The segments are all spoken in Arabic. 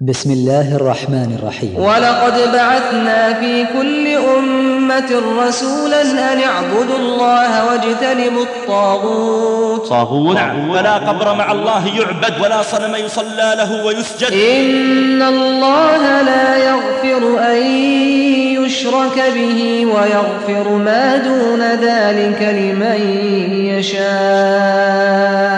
بسم الله الرحمن الرحيم ولقد بعثنا في كل أمة رسولا أن اعبدوا الله واجتنبوا الطاغوت. طاغوت فلا قبر مع الله يعبد ولا صنم يصلى له ويسجد. إن الله لا يغفر أن يشرك به ويغفر ما دون ذلك لمن يشاء.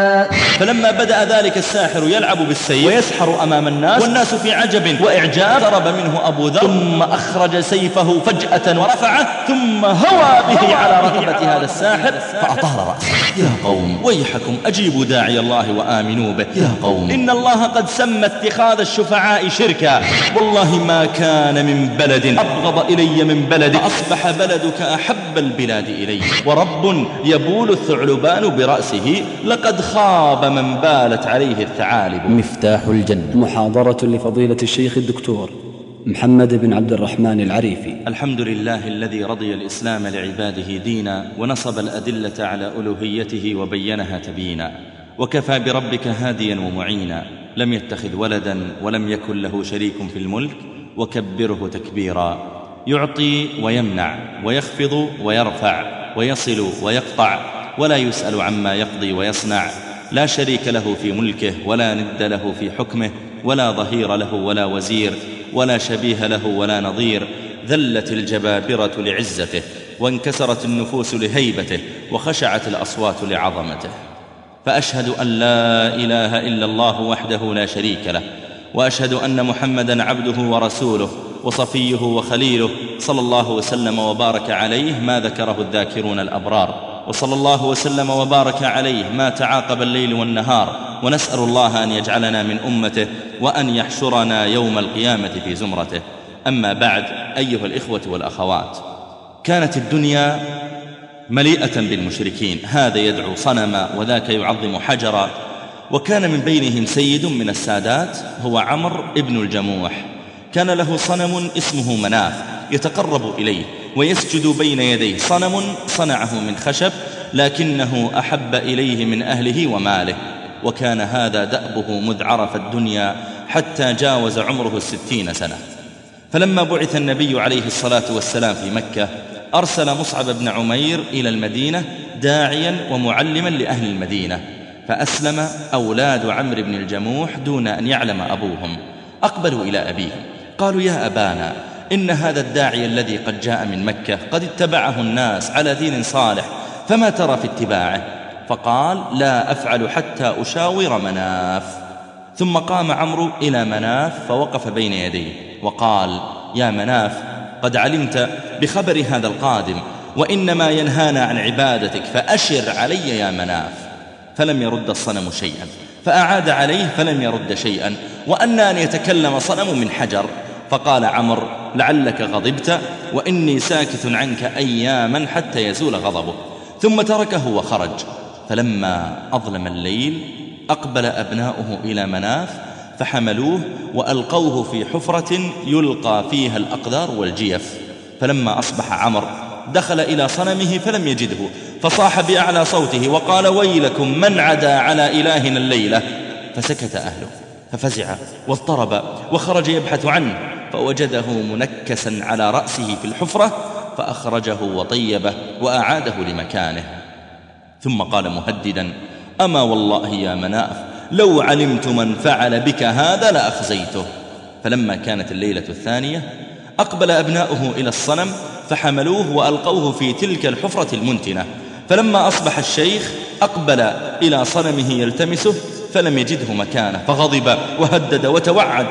فلما بدأ ذلك الساحر يلعب بالسيف ويسحر أمام الناس والناس في عجب وإعجاب ضرب منه أبو ذر ثم أخرج سيفه فجأة ورفعه ثم هوى به على رقبة هذا الساحر فأطار رأسه. يا قوم. ويحكم أجيبوا داعي الله وآمنوا به. يا قوم. إن الله قد سمى اتخاذ الشفعاء شركا. والله ما كان من بلد أبغض إلي من بلد أصبح بلدك أحب البلاد إلي. ورب يبول الثعلبان برأسه لقد خاب من بالت عليه الثعالب. مفتاح الجنة. محاضرة لفضيلة الشيخ الدكتور محمد بن عبد الرحمن العريفي. الحمد لله الذي رضي الإسلام لعباده دينا ونصب الأدلة على ألوهيته وبينها تبينا. وكفى بربك هاديا ومعينا. لم يتخذ ولدا ولم يكن له شريك في الملك وكبره تكبيرا. يعطي ويمنع ويخفض ويرفع ويصل ويقطع ولا يسأل عما يقضي ويصنع. لا شريك له في ملكه ولا ند له في حكمه ولا ظهير له ولا وزير ولا شبيه له ولا نظير ذلت الجبابرة لعزته وانكسرت النفوس لهيبته وخشعت الأصوات لعظمته. فأشهد أن لا إله إلا الله وحده لا شريك له وأشهد أن محمدا عبده ورسوله وصفيه وخليله صلى الله وسلم وبارك عليه ما ذكره الذاكرون الأبرار. وصلى الله وسلم وبارك عليه ما تعاقب الليل والنهار ونسأل الله أن يجعلنا من أمته وأن يحشرنا يوم القيامة في زمرته. أما بعد أيها الإخوة والأخوات كانت الدنيا مليئة بالمشركين. هذا يدعو صنما وذاك يعظم حجرا وكان من بينهم سيد من السادات هو عمر ابن الجموح. كان له صنم اسمه مناف. يتقرب إليه ويسجد بين يديه. صنم صنعه من خشب لكنه أحب إليه من أهله وماله. وكان هذا دأبه مذ عرف الدنيا حتى جاوز عمره الستين سنة. فلما بعث النبي عليه الصلاة والسلام في مكة أرسل مصعب بن عمير إلى المدينة داعيا ومعلما لأهل المدينة فأسلم أولاد عمرو بن الجموح دون أن يعلم أبوهم. أقبلوا إلى أبيهم قالوا يا أبانا إن هذا الداعي الذي قد جاء من مكة قد اتبعه الناس على دين صالح فما ترى في اتباعه؟ فقال لا أفعل حتى أشاور مناف. ثم قام عمرو إلى مناف فوقف بين يديه وقال يا مناف قد علمت بخبر هذا القادم وإنما ينهانا عن عبادتك فأشر علي يا مناف. فلم يرد الصنم شيئا فأعاد عليه فلم يرد شيئا وأن أن يتكلم صنم من حجر. فقال عمر لعلك غضبت وإني ساكت عنك أياما حتى يزول غضبك. ثم تركه وخرج. فلما أظلم الليل أقبل أبناؤه إلى مناف فحملوه وألقوه في حفرة يلقى فيها الأقدار والجيف. فلما أصبح عمر دخل إلى صنمه فلم يجده فصاح بأعلى صوته وقال ويلكم من عدا على إلهنا الليلة. فسكت أهله ففزع واضطرب وخرج يبحث عنه. فوجده منكسا على رأسه في الحفرة فأخرجه وطيبه وأعاده لمكانه. ثم قال مهددا أما والله يا مناف لو علمت من فعل بك هذا لأخزيته. فلما كانت الليلة الثانية أقبل أبناؤه إلى الصنم فحملوه وألقوه في تلك الحفرة المنتنة. فلما أصبح الشيخ أقبل إلى صنمه يلتمسه فلم يجده مكانه فغضب وهدد وتوعد.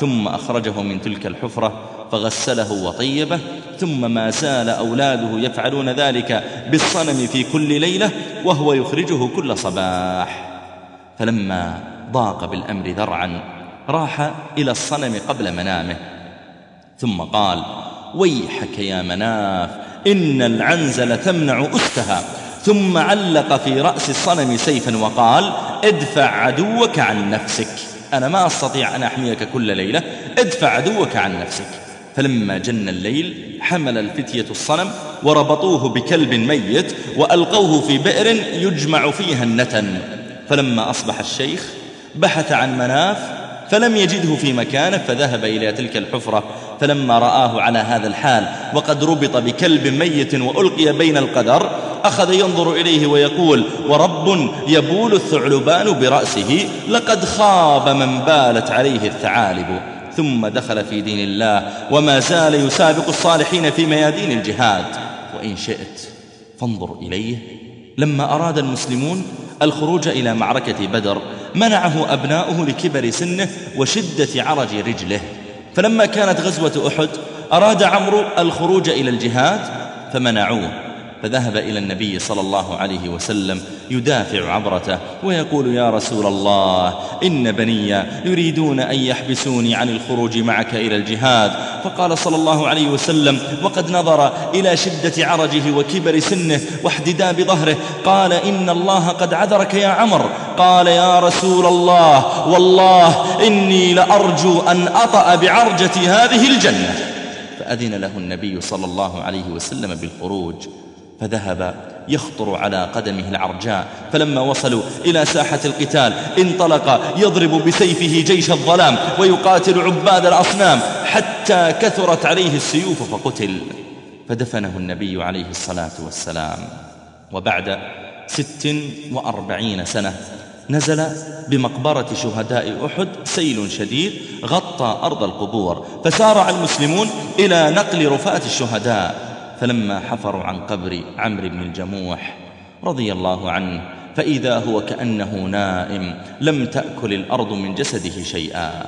ثم أخرجه من تلك الحفرة فغسله وطيبه ثم ما زال أولاده يفعلون ذلك بالصنم في كل ليلة وهو يخرجه كل صباح. فلما ضاق بالأمر ذرعا راح إلى الصنم قبل منامه. ثم قال ويحك يا مناف إن العنزل تمنع أستها. ثم علق في رأس الصنم سيفا وقال ادفع عدوك عن نفسك. أنا ما أستطيع أن أحميك كل ليلة ادفع عدوك عن نفسك. فلما جن الليل حمل الفتية الصنم وربطوه بكلب ميت وألقوه في بئر يجمع فيها النتن. فلما أصبح الشيخ بحث عن مناف فلم يجده في مكانه فذهب إلى تلك الحفرة فلما رآه على هذا الحال وقد ربط بكلب ميت وألقي بين القدر أخذ ينظر إليه ويقول ورب يبول الثعلبان برأسه لقد خاب من بالت عليه الثعالب. ثم دخل في دين الله وما زال يسابق الصالحين في ميادين الجهاد. وإن شئت فانظر إليه. لما أراد المسلمون الخروج إلى معركة بدر منعه أبناؤه لكبر سنه وشدة عرج رجله. فلما كانت غزوة أحد أراد عمرو الخروج إلى الجهاد فمنعوه. فذهب إلى النبي صلى الله عليه وسلم يدافع عبرته ويقول يا رسول الله إن بني يريدون أن يحبسوني عن الخروج معك إلى الجهاد. فقال صلى الله عليه وسلم وقد نظر إلى شدة عرجه وكبر سنه واحتداب ظهره قال إن الله قد عذرك يا عمر. قال يا رسول الله والله إني لأرجو أن أطأ بعرجتي هذه الجنة. فأذن له النبي صلى الله عليه وسلم بالخروج. فذهب يخطر على قدمه العرجاء فلما وصلوا إلى ساحة القتال انطلق يضرب بسيفه جيش الظلام ويقاتل عباد الأصنام حتى كثرت عليه السيوف فقتل. فدفنه النبي عليه الصلاة والسلام. وبعد ست وأربعين سنة نزل بمقبرة شهداء أحد سيل شديد غطى أرض القبور فسارع المسلمون إلى نقل رفاة الشهداء. فلما حفروا عن قبر عمرو بن الجموح رضي الله عنه فإذا هو كأنه نائم لم تأكل الأرض من جسده شيئا.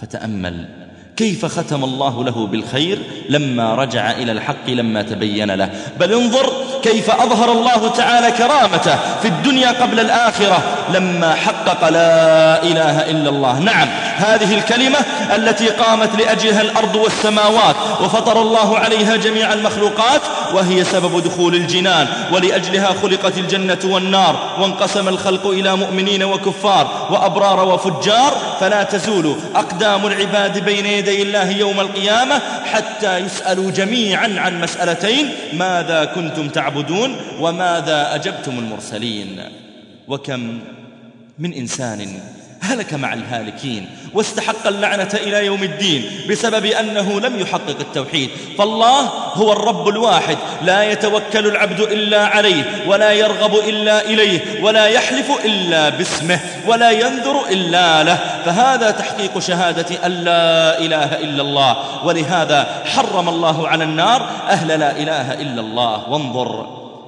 فتأمل كيف ختم الله له بالخير لما رجع إلى الحق لما تبين له؟ بل انظر كيف أظهر الله تعالى كرامته في الدنيا قبل الآخرة. لما حقق لا إله إلا الله. نعم هذه الكلمة التي قامت لأجلها الأرض والسماوات وفطر الله عليها جميع المخلوقات وهي سبب دخول الجنان ولأجلها خلقت الجنة والنار وانقسم الخلق إلى مؤمنين وكفار وأبرار وفجار فلا تزول أقدام العباد بين يدي الله يوم القيامة حتى يسألوا جميعا عن مسألتين ماذا كنتم تعبدون وماذا أجبتم المرسلين؟ وكم من إنسان هلك مع الهالكين واستحق اللعنة إلى يوم الدين بسبب أنه لم يحقق التوحيد. فالله هو الرب الواحد لا يتوكل العبد إلا عليه ولا يرغب إلا إليه ولا يحلف إلا باسمه ولا ينذر إلا له. فهذا تحقيق شهادة أن لا إله إلا الله. ولهذا حرم الله على النار أهل لا إله إلا الله. وانظر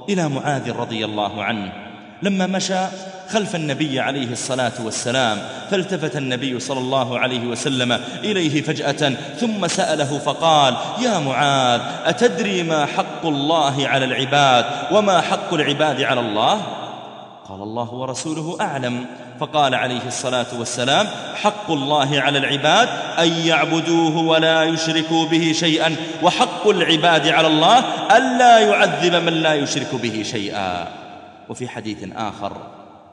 إلى معاذ رضي الله عنه. لما مشى خلف النبي عليه الصلاة والسلام فالتفت النبي صلى الله عليه وسلم إليه فجأة ثم سأله فقال يا معاذ أتدري ما حق الله على العباد وما حق العباد على الله؟ قال الله ورسوله أعلم. فقال عليه الصلاة والسلام حق الله على العباد أن يعبدوه ولا يشركوا به شيئا وحق العباد على الله ألا يعذب من لا يشرك به شيئا. وفي حديث آخر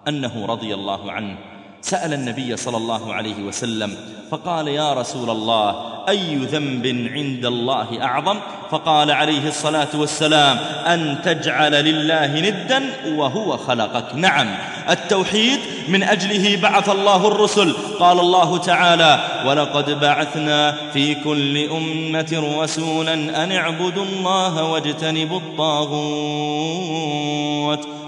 أنه رضي الله عنه سأل النبي صلى الله عليه وسلم فقال يا رسول الله أي ذنب عند الله أعظم؟ فقال عليه الصلاة والسلام أن تجعل لله ندا وهو خلقك. نعم التوحيد من أجله بعث الله الرسل. قال الله تعالى ولقد بعثنا في كل أمة رسولا أن اعبدوا الله واجتنبوا الطاغوت.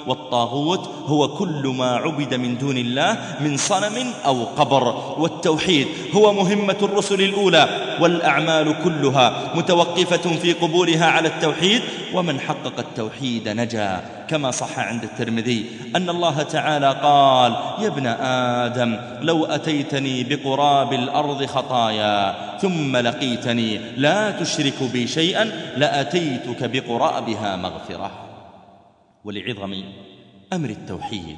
والطاغوت هو كل ما عبد من دون الله من صنم أو قبر. والتوحيد هو مهمة الرسل الأولى والأعمال كلها متوقفة في قبولها على التوحيد. ومن حقق التوحيد نجا. كما صح عند الترمذي أن الله تعالى قال يا ابن آدم لو أتيتني بقراب الأرض خطايا ثم لقيتني لا تشرك بي شيئا لأتيتك بقرابها مغفرة. ولعظم أمر التوحيد.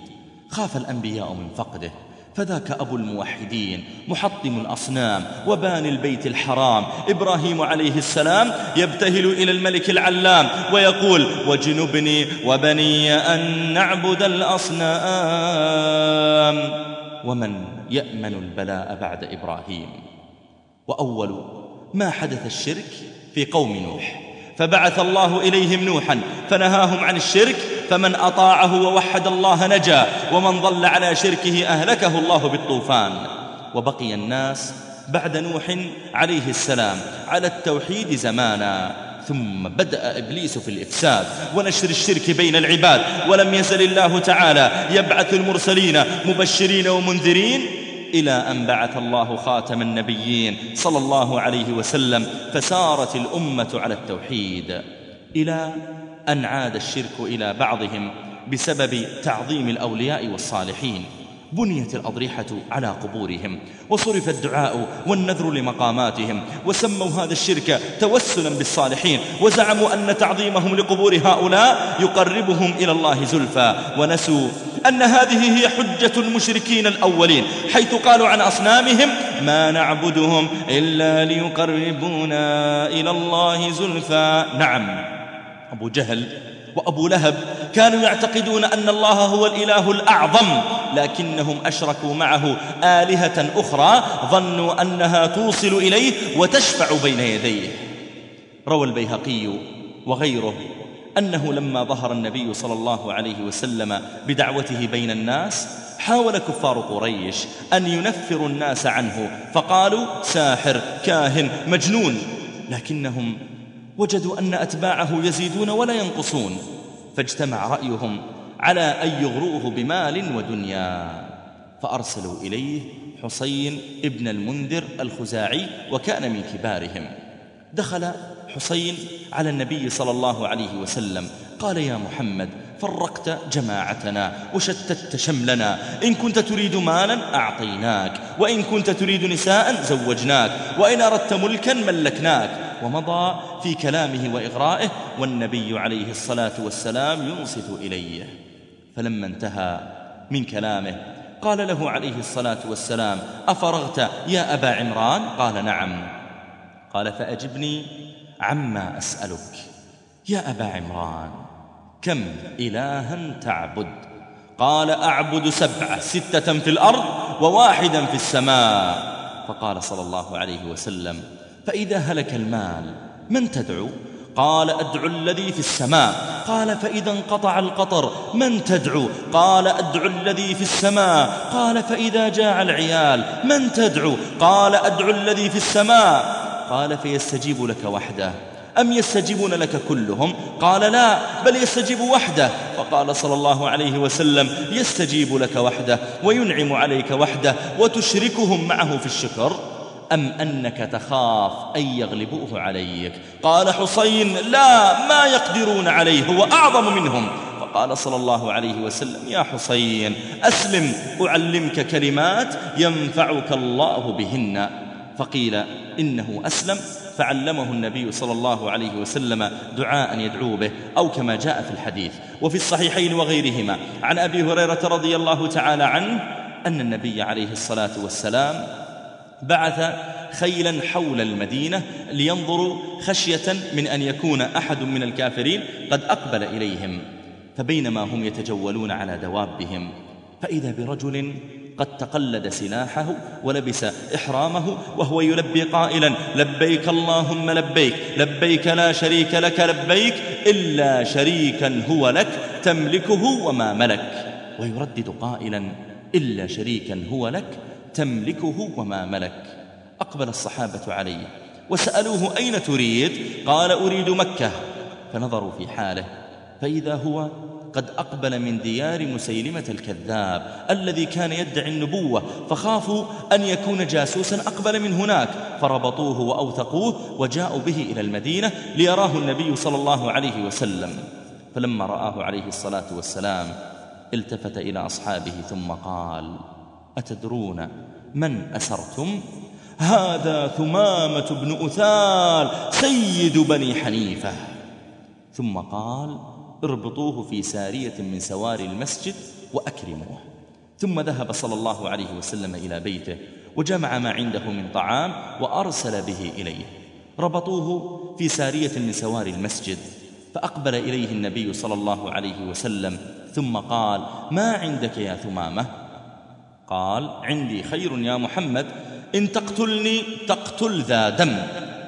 خاف الأنبياء من فقده فذاك أبو الموحدين محطم الأصنام وباني البيت الحرام. إبراهيم عليه السلام يبتهل إلى الملك العلام ويقول واجنبني وبني أن نعبد الأصنام. ومن يأمن البلاء بعد إبراهيم؟ وأول ما حدث الشرك في قوم نوح فبعث الله إليهم نوحا فنهاهم عن الشرك فمن أطاعه ووحد الله نجا ومن ضل على شركه أهلكه الله بالطوفان. وبقي الناس بعد نوح عليه السلام على التوحيد زمانا. ثم بدأ إبليس في الإفساد ونشر الشرك بين العباد. ولم يزل الله تعالى يبعث المرسلين مبشرين ومنذرين إلى أن بعث الله خاتم النبيين صلى الله عليه وسلم فسارت الأمة على التوحيد. إلى أن عاد الشرك إلى بعضهم بسبب تعظيم الأولياء والصالحين. بنيت الأضرحة على قبورهم وصرف الدعاء والنذر لمقاماتهم وسموا هذا الشرك توسلا بالصالحين وزعموا أن تعظيمهم لقبور هؤلاء يقربهم إلى الله زلفى ونسوا أن هذه هي حجة المشركين الأولين حيث قالوا عن أصنامهم ما نعبدهم إلا ليقربونا إلى الله زلفى. نعم. أبو جهل وأبو لهب كانوا يعتقدون أن الله هو الإله الأعظم لكنهم أشركوا معه آلهة أخرى ظنوا أنها توصل إليه وتشفع بين يديه. روى البيهقي وغيره أنه لما ظهر النبي صلى الله عليه وسلم بدعوته بين الناس حاول كفار قريش أن ينفروا الناس عنه فقالوا ساحر كاهن مجنون لكنهم وجدوا أن أتباعه يزيدون ولا ينقصون فاجتمع رأيهم على أن يغروه بمال ودنيا. فأرسلوا إليه حسين ابن المنذر الخزاعي وكان من كبارهم. دخل حسين على النبي صلى الله عليه وسلم. قال يا محمد فرقت جماعتنا وشتت شملنا. إن كنت تريد مالا أعطيناك وإن كنت تريد نساء زوجناك وإن أردت ملكا ملكناك. ومضى في كلامه وإغرائه والنبي عليه الصلاة والسلام ينصت إليه. فلما انتهى من كلامه قال له عليه الصلاة والسلام أفرغت يا أبا عمران؟ قال نعم. قال فأجبني عما أسألك. يا أبا عمران كم إلها تعبد؟ قال أعبد سبعة ستة في الأرض وواحدا في السماء. فقال صلى الله عليه وسلم فإذا هلك المال من تدعو؟ قال أدعو الذي في السماء. قال فإذا انقطع القطر من تدعو؟ قال أدعو الذي في السماء. قال فإذا جاع العيال من تدعو؟ قال أدعو الذي في السماء. قال فيستجيب لك وحده. أم يستجيبون لك كلهم؟ قال لا بل يستجيب وحده. فقال صلى الله عليه وسلم يستجيب لك وحده وينعم عليك وحده وتشركهم معه في الشكر. أم أنك تخاف أن يغلبوه عليك؟ قال حسين لا ما يقدرون عليه هو أعظم منهم. فقال صلى الله عليه وسلم يا حسين أسلم أعلمك كلمات ينفعك الله بهن. فقيل إنه أسلم. فعلمه النبي صلى الله عليه وسلم دعاء يدعو به أو كما جاء في الحديث. وفي الصحيحين وغيرهما عن أبي هريرة رضي الله تعالى عنه أن النبي عليه الصلاة والسلام بعث خيلا حول المدينة لينظروا خشية من أن يكون أحد من الكافرين قد أقبل إليهم. فبينما هم يتجولون على دوابهم فإذا برجل قد تقلد سلاحه ولبس إحرامه وهو يلبي قائلا لبيك اللهم لبيك لبيك لا شريك لك لبيك إلا شريكا هو لك تملكه وما ملك. ويردد قائلا إلا شريكا هو لك تملكه وما ملك. أقبل الصحابة عليه. وسألوه أين تريد؟ قال أريد مكة. فنظروا في حاله. فإذا هو قد أقبل من ديار مسيلمة الكذاب الذي كان يدعي النبوة فخافوا أن يكون جاسوسا أقبل من هناك. فربطوه وأوثقوه وجاءوا به إلى المدينة ليراه النبي صلى الله عليه وسلم. فلما رآه عليه الصلاة والسلام التفت إلى أصحابه ثم قال أتدرون من أسرتم؟ هذا ثمامة بن أثال سيد بني حنيفة. ثم قال اربطوه في سارية من سواري المسجد وأكرموه. ثم ذهب صلى الله عليه وسلم إلى بيته وجمع ما عنده من طعام وأرسل به إليه. ربطوه في سارية من سواري المسجد فأقبل إليه النبي صلى الله عليه وسلم ثم قال ما عندك يا ثمامة؟ قال عندي خير يا محمد إن تقتلني تقتل ذا دم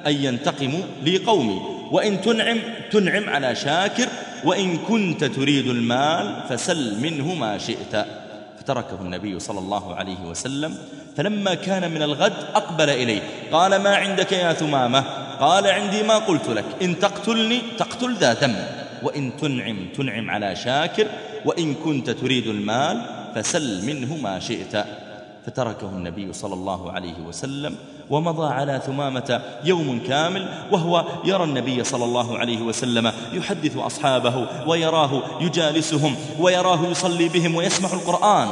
أن ينتقم لي قومي وإن تنعم تنعم على شاكر وإن كنت تريد المال فسل منه ما شئت. فتركه النبي صلى الله عليه وسلم فلما كان من الغد أقبل إليه قال ما عندك يا ثمامة؟ قال عندي ما قلت لك إن تقتلني تقتل ذا دم وإن تنعم تنعم على شاكر وإن كنت تريد المال فسل منه ما شئت. فتركه النبي صلى الله عليه وسلم ومضى على ثمامة يوم كامل وهو يرى النبي صلى الله عليه وسلم يحدث أصحابه ويراه يجالسهم ويراه يصلي بهم ويسمع القرآن.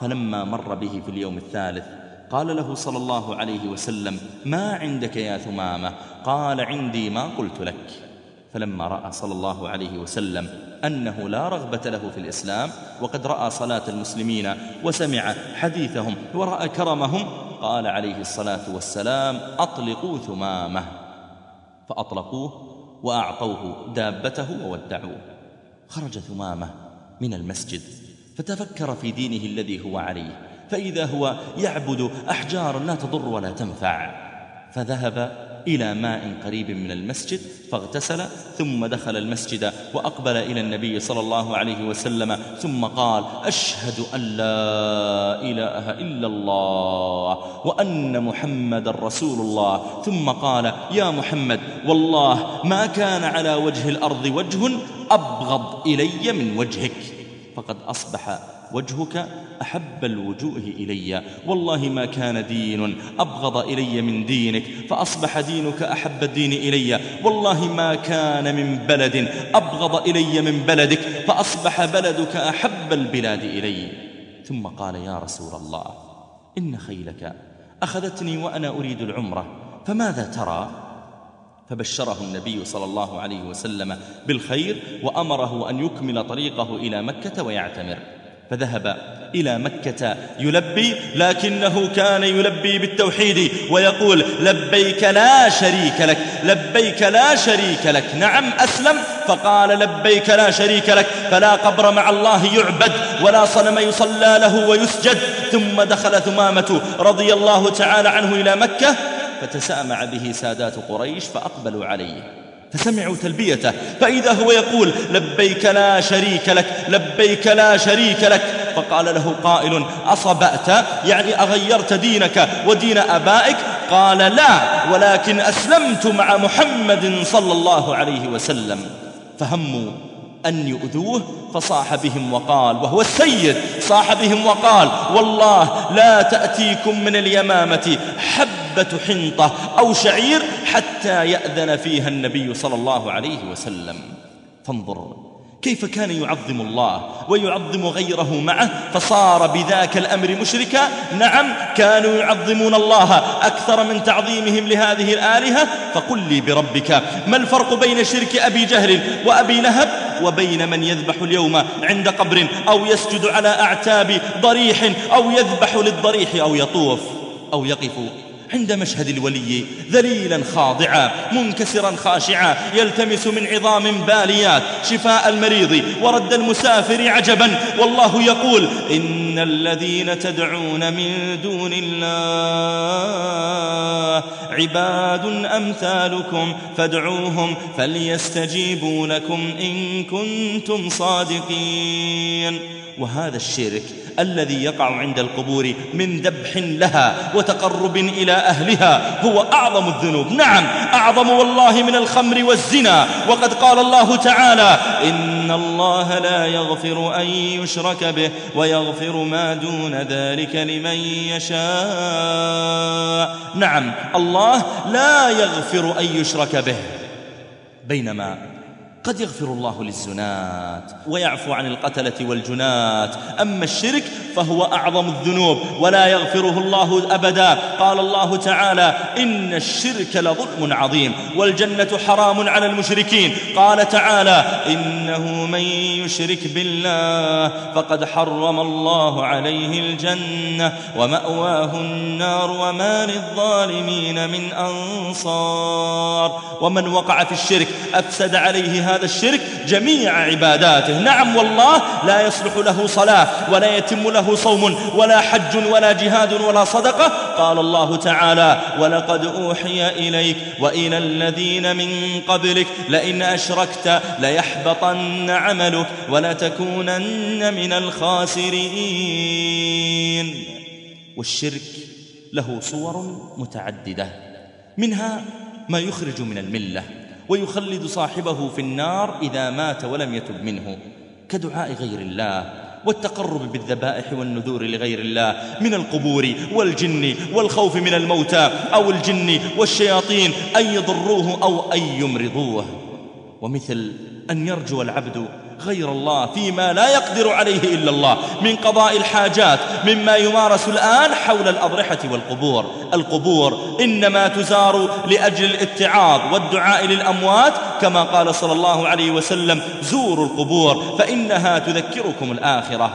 فلما مر به في اليوم الثالث قال له صلى الله عليه وسلم ما عندك يا ثمامة؟ قال عندي ما قلت لك. فلما رأى صلى الله عليه وسلم أنه لا رغبة له في الإسلام وقد رأى صلاة المسلمين وسمع حديثهم ورأى كرمهم قال عليه الصلاة والسلام أطلقوا ثمامه. فأطلقوه وأعطوه دابته وودعوه. خرج ثمامه من المسجد فتفكر في دينه الذي هو عليه فإذا هو يعبد أحجار لا تضر ولا تنفع. فذهب إلى ماء قريب من المسجد فاغتسل ثم دخل المسجد وأقبل إلى النبي صلى الله عليه وسلم ثم قال أشهد أن لا إله إلا الله وأن محمد رسول الله. ثم قال يا محمد والله ما كان على وجه الأرض وجه أبغض إلي من وجهك. فقد أصبح وجهك أحب الوجوه إلي. والله ما كان دين أبغض إلي من دينك فأصبح دينك أحب الدين إلي. والله ما كان من بلد أبغض إلي من بلدك فأصبح بلدك أحب البلاد إلي. ثم قال يا رسول الله إن خيلك أخذتني وأنا أريد العمرة فماذا ترى؟ فبشره النبي صلى الله عليه وسلم بالخير وأمره أن يكمل طريقه إلى مكة ويعتمر. فذهب إلى مكة يلبي لكنه كان يلبي بالتوحيد ويقول لبيك لا شريك لك لبيك لا شريك لك نعم أسلم. فقال لبيك لا شريك لك فلا قبر مع الله يعبد ولا صنم يصلى له ويسجد. ثم دخل ثمامة رضي الله تعالى عنه إلى مكة فتسامع به سادات قريش فأقبلوا عليه. فسمعوا تلبيته. فإذا هو يقول لبيك لا شريك لك لبيك لا شريك لك. فقال له قائل أصبأت؟ يعني أغيرت دينك ودين أبائك؟ قال لا ولكن أسلمت مع محمد صلى الله عليه وسلم. فهموا. أن يؤذوه فصاح بهم وقال وهو السيد صاح بهم وقال والله لا تأتيكم من اليمامة حبة حنطة أو شعير حتى يأذن فيها النبي صلى الله عليه وسلم. فانظر. كيف كان يعظم الله ويعظم غيره معه فصار بذاك الأمر مشركا؟ نعم كانوا يعظمون الله أكثر من تعظيمهم لهذه الآلهة. فقل لي بربك ما الفرق بين شرك أبي جهل وأبي لهب؟ وبين من يذبح اليوم عند قبر أو يسجد على أعتاب ضريح أو يذبح للضريح أو يطوف أو يقف. عند مشهد الولي ذليلا خاضعا منكسرا خاشعا يلتمس من عظام باليات. شفاء المريض ورد المسافر عجبا. والله يقول إن الذين تدعون من دون الله عباد أمثالكم فادعوهم فليستجيبوا لكم إن كنتم صادقين. وهذا الشرك الذي يقع عند القبور من ذبح لها وتقرب إلى أهلها هو أعظم الذنوب. نعم أعظم والله من الخمر والزنا. وقد قال الله تعالى إن الله لا يغفر أن يشرك به ويغفر ما دون ذلك لمن يشاء. نعم الله لا يغفر أن يشرك به بينما قد يغفر الله للزنات ويعفو عن القتلة والجنات. أما الشرك فهو أعظم الذنوب ولا يغفره الله أبدا. قال الله تعالى إن الشرك لظلم عظيم والجنة حرام على المشركين. قال تعالى إنه من يشرك بالله فقد حرم الله عليه الجنة ومأواه النار وما للظالمين من أنصار. ومن وقع في الشرك أفسد عليه هذا الشرك جميع عباداته. نعم والله لا يصلح له صلاة ولا يتم له صوم ولا حج ولا جهاد ولا صدقة. قال الله تعالى ولقد أوحي إليك وإلى الذين من قبلك لئن أشركت ليحبطن عملك ولتكونن من الخاسرين. والشرك له صور متعددة منها ما يخرج من الملة. ويخلد صاحبه في النار إذا مات ولم يتب منه. كدعاء غير الله والتقرب بالذبائح والنذور لغير الله من القبور والجن والخوف من الموتى أو الجن والشياطين أن يضروه أو أن يمرضوه. ومثل أن يرجو العبد غير الله فيما لا يقدر عليه إلا الله من قضاء الحاجات مما يمارس الآن حول الأضرحة والقبور. القبور إنما تزار لأجل الاتعاظ والدعاء للأموات كما قال صلى الله عليه وسلم زوروا القبور فإنها تذكركم الآخرة.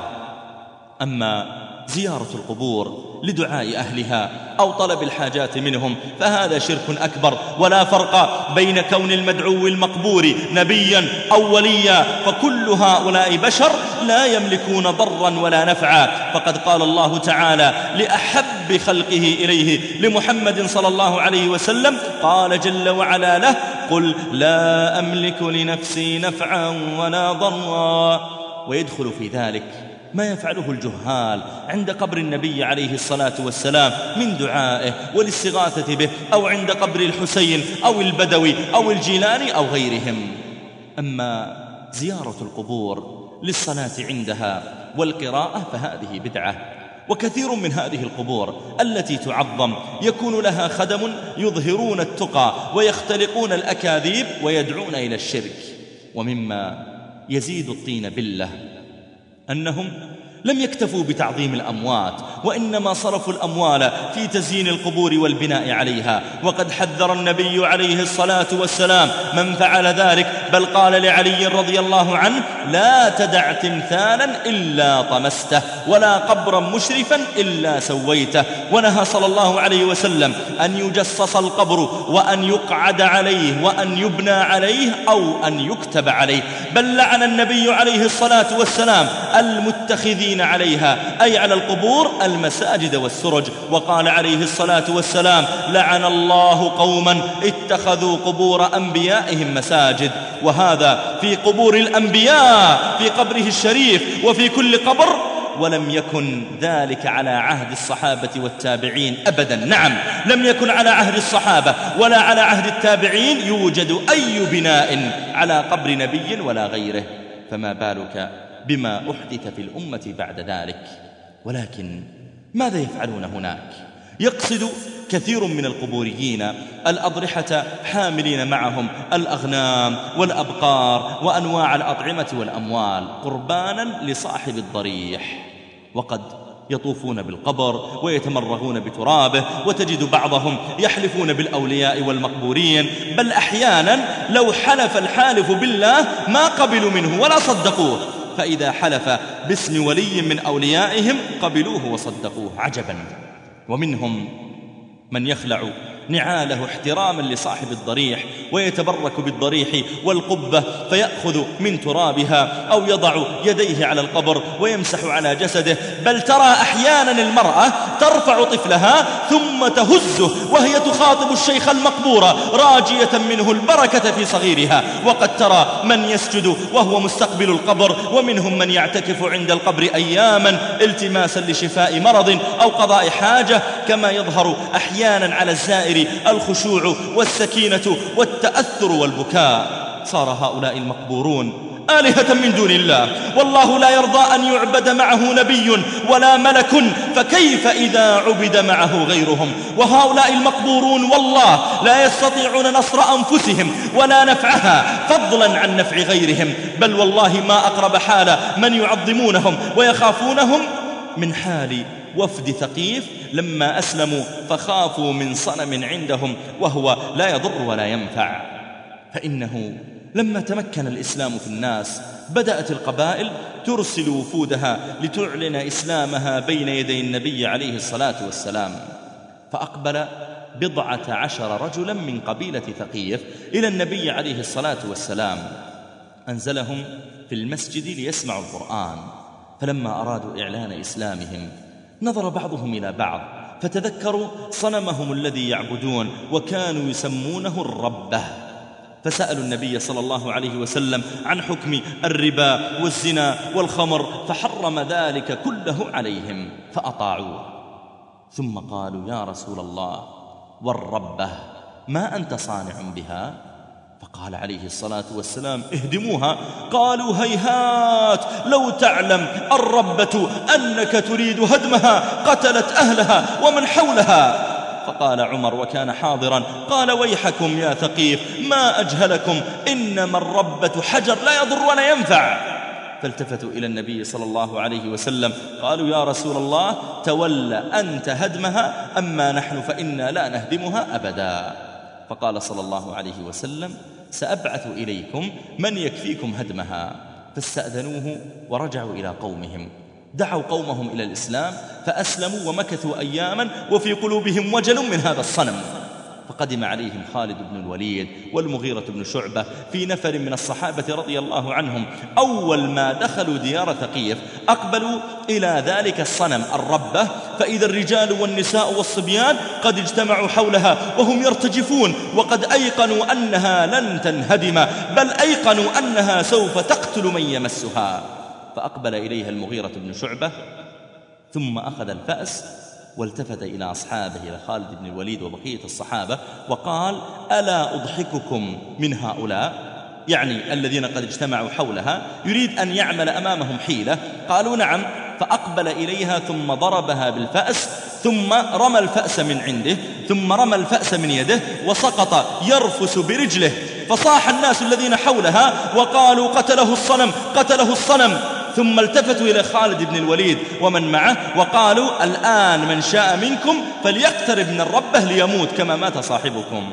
أما زيارة القبور لدعاء أهلها أو طلب الحاجات منهم فهذا شرك أكبر. ولا فرق بين كون المدعو المقبور نبيا أو وليا فكل هؤلاء بشر لا يملكون ضرا ولا نفعا. فقد قال الله تعالى لأحب خلقه إليه لمحمد صلى الله عليه وسلم. قال جل وعلا له قل لا أملك لنفسي نفعا ولا ضرا. ويدخل في ذلك ما يفعله الجهال عند قبر النبي عليه الصلاة والسلام من دعائه والاستغاثة به أو عند قبر الحسين أو البدوي أو الجيلاني أو غيرهم. أما زيارة القبور للصلاة عندها والقراءة فهذه بدعة. وكثير من هذه القبور التي تعظم يكون لها خدم يظهرون التقى ويختلقون الأكاذيب ويدعون إلى الشرك. ومما يزيد الطين بالله أنهم لم يكتفوا بتعظيم الأموات وإنما صرفوا الأموال في تزيين القبور والبناء عليها. وقد حذر النبي عليه الصلاة والسلام من فعل ذلك بل قال لعلي رضي الله عنه لا تدع تمثالا إلا طمسته ولا قبرا مشرفا إلا سويته. ونهى صلى الله عليه وسلم أن يجصص القبر وأن يقعد عليه وأن يبنى عليه أو أن يكتب عليه. بل لعن النبي عليه الصلاة والسلام المتخذين عليها أي على القبور المساجد والسرج. وقال عليه الصلاة والسلام لعن الله قوما اتخذوا قبور أنبيائهم مساجد. وهذا في قبور الأنبياء في قبره الشريف وفي كل قبر. ولم يكن ذلك على عهد الصحابة والتابعين أبدا. نعم لم يكن على عهد الصحابة ولا على عهد التابعين يوجد أي بناء على قبر نبي ولا غيره. فما بالك؟ بما أحدث في الأمة بعد ذلك. ولكن ماذا يفعلون هناك؟ يقصد كثير من القبوريين الأضرحة حاملين معهم الأغنام والأبقار وأنواع الأطعمة والأموال قربانا لصاحب الضريح. وقد يطوفون بالقبر ويتمرغون بترابه وتجد بعضهم يحلفون بالأولياء والمقبورين بل أحيانا لو حلف الحالف بالله ما قبلوا منه ولا صدقوه. فإذا حلف باسم ولي من أوليائهم قبلوه وصدقوه عجبا. ومنهم من يخلع نعاله احتراما لصاحب الضريح ويتبرك بالضريح والقبة فيأخذ من ترابها أو يضع يديه على القبر ويمسح على جسده. بل ترى أحيانا المرأة ترفع طفلها ثم تهزه وهي تخاطب الشيخ المقبور راجية منه البركة في صغيرها. وقد ترى من يسجد وهو مستقبل القبر ومنهم من يعتكف عند القبر أياما التماسا لشفاء مرض أو قضاء حاجة. كما يظهر أحيانا على الزائر الخشوع والسكينة والتأثر والبكاء. صار هؤلاء المقبورون آلهة من دون الله. والله لا يرضى أن يعبد معه نبي ولا ملك فكيف إذا عبد معه غيرهم؟ وهؤلاء المقبورون والله لا يستطيعون نصر أنفسهم ولا نفعها فضلا عن نفع غيرهم. بل والله ما أقرب حال من يعظمونهم ويخافونهم من حال وفد ثقيف لما أسلموا فخافوا من صنم عندهم وهو لا يضر ولا ينفع. فإنه لما تمكن الإسلام في الناس بدأت القبائل ترسل وفودها لتعلن إسلامها بين يدي النبي عليه الصلاة والسلام. فأقبل بضعة عشر رجلا من قبيلة ثقيف إلى النبي عليه الصلاة والسلام. أنزلهم في المسجد ليسمعوا القرآن. فلما أرادوا إعلان إسلامهم نظر بعضهم إلى بعض فتذكروا صنمهم الذي يعبدون وكانوا يسمونه الربة فسألوا النبي صلى الله عليه وسلم عن حكم الربا والزنا والخمر فحرم ذلك كله عليهم فأطاعوه. ثم قالوا يا رسول الله والربة ما أنت صانع بها؟ فقال عليه الصلاة والسلام اهدموها. قالوا هيهات لو تعلم الربة أنك تريد هدمها قتلت أهلها ومن حولها. فقال عمر وكان حاضرا قال ويحكم يا ثقيف ما أجهلكم؟ إنما الربة حجر لا يضر ولا ينفع. فالتفتوا إلى النبي صلى الله عليه وسلم. قالوا يا رسول الله تولى أنت هدمها أما نحن فإنا لا نهدمها أبدا. فقال صلى الله عليه وسلم سأبعث إليكم من يكفيكم هدمها. فاستأذنوه ورجعوا إلى قومهم. دعوا قومهم إلى الإسلام فأسلموا ومكثوا أياما وفي قلوبهم وجل من هذا الصنم. فقدم عليهم خالد بن الوليد والمغيرة بن شعبة في نفر من الصحابة رضي الله عنهم. أول ما دخلوا ديار ثقيف أقبلوا إلى ذلك الصنم الربة فإذا الرجال والنساء والصبيان قد اجتمعوا حولها وهم يرتجفون وقد أيقنوا أنها لن تنهدم بل أيقنوا أنها سوف تقتل من يمسها. فأقبل إليها المغيرة بن شعبة ثم أخذ الفأس والتفت إلى أصحابه إلى خالد بن الوليد وبقية الصحابة وقال ألا أضحككم من هؤلاء؟ يعني الذين قد اجتمعوا حولها. يريد أن يعمل أمامهم حيلة. قالوا نعم. فأقبل إليها ثم ضربها بالفأس ثم رمى الفأس من عنده ثم رمى الفأس من يده وسقط يرفس برجله. فصاح الناس الذين حولها وقالوا قتله الصنم قتله الصنم. ثم التفتوا إلى خالد بن الوليد ومن معه وقالوا الآن من شاء منكم فليقترب من الربة ليموت كما مات صاحبكم.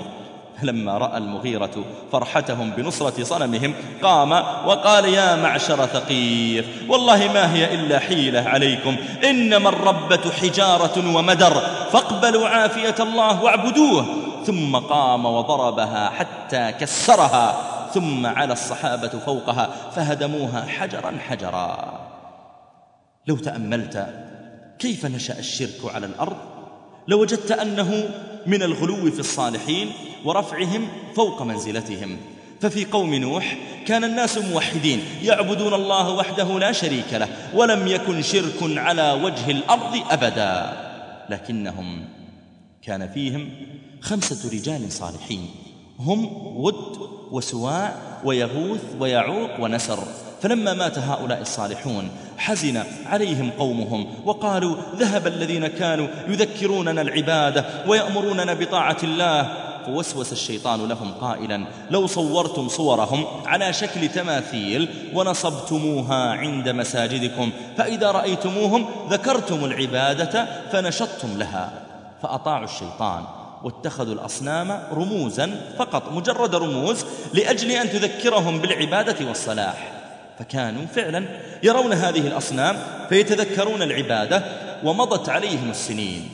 لما رأى المغيرة فرحتهم بنصرة صنمهم قام وقال يا معشر ثقيف والله ما هي إلا حيلة عليكم إنما الربة حجارة ومدر فاقبلوا عافية الله واعبدوه. ثم قام وضربها حتى كسرها. ثم على الصحابة فوقها فهدموها حجرا حجرا. لو تأملت كيف نشأ الشرك على الأرض لوجدت أنه من الغلو في الصالحين ورفعهم فوق منزلتهم. ففي قوم نوح كان الناس موحدين يعبدون الله وحده لا شريك له ولم يكن شرك على وجه الأرض أبدا. لكنهم كان فيهم خمسة رجال صالحين هم ود وسواع ويغوث ويعوق ونسر. فلما مات هؤلاء الصالحون حزن عليهم قومهم وقالوا ذهب الذين كانوا يذكروننا العبادة ويأمروننا بطاعة الله. فوسوس الشيطان لهم قائلا لو صورتم صورهم على شكل تماثيل ونصبتموها عند مساجدكم فإذا رأيتموهم ذكرتم العبادة فنشطتم لها. فأطاعوا الشيطان. واتخذوا الأصنام رموزا فقط مجرد رموز لأجل أن تذكرهم بالعبادة والصلاح. فكانوا فعلا يرون هذه الأصنام فيتذكرون العبادة ومضت عليهم السنين.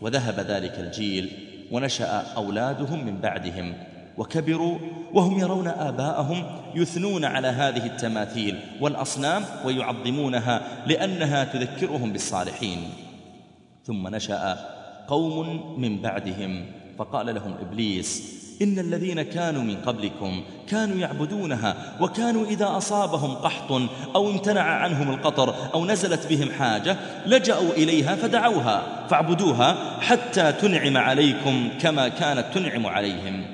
وذهب ذلك الجيل ونشأ أولادهم من بعدهم وكبروا وهم يرون آباءهم يثنون على هذه التماثيل والأصنام ويعظمونها لأنها تذكرهم بالصالحين. ثم نشأ قوم من بعدهم. فقال لهم إبليس إن الذين كانوا من قبلكم كانوا يعبدونها وكانوا إذا أصابهم قحط أو امتنع عنهم القطر أو نزلت بهم حاجة لجأوا إليها فدعوها فاعبدوها حتى تنعم عليكم كما كانت تنعم عليهم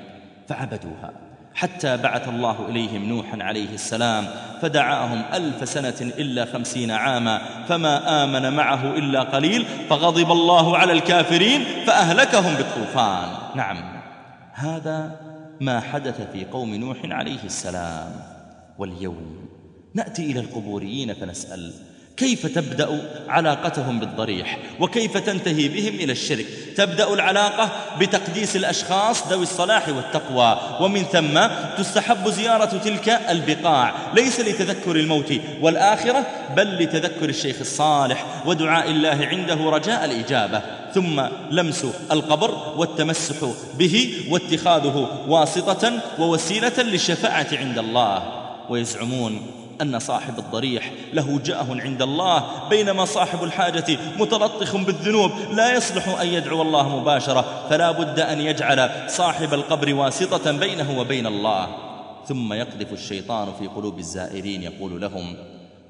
فعبدوها. حتى بعث الله إليهم نوحا عليه السلام فدعاهم ألف سنة إلا خمسين عاما فما آمن معه إلا قليل فغضب الله على الكافرين فأهلكهم بالطوفان. نعم هذا ما حدث في قوم نوح عليه السلام. واليوم نأتي إلى القبوريين فنسأل كيف تبدأ علاقتهم بالضريح؟ وكيف تنتهي بهم إلى الشرك؟ تبدأ العلاقة بتقديس الأشخاص ذوي الصلاح والتقوى ومن ثم تستحب زيارة تلك البقاع. ليس لتذكر الموت والآخرة بل لتذكر الشيخ الصالح ودعاء الله عنده رجاء الإجابة. ثم لمس القبر والتمسح به واتخاذه واسطة ووسيلة للشفاعة عند الله. ويزعمون أن صاحب الضريح له جاه عند الله بينما صاحب الحاجة متلطخ بالذنوب لا يصلح أن يدعو الله مباشرة فلا بد أن يجعل صاحب القبر واسطة بينه وبين الله. ثم يقذف الشيطان في قلوب الزائرين يقول لهم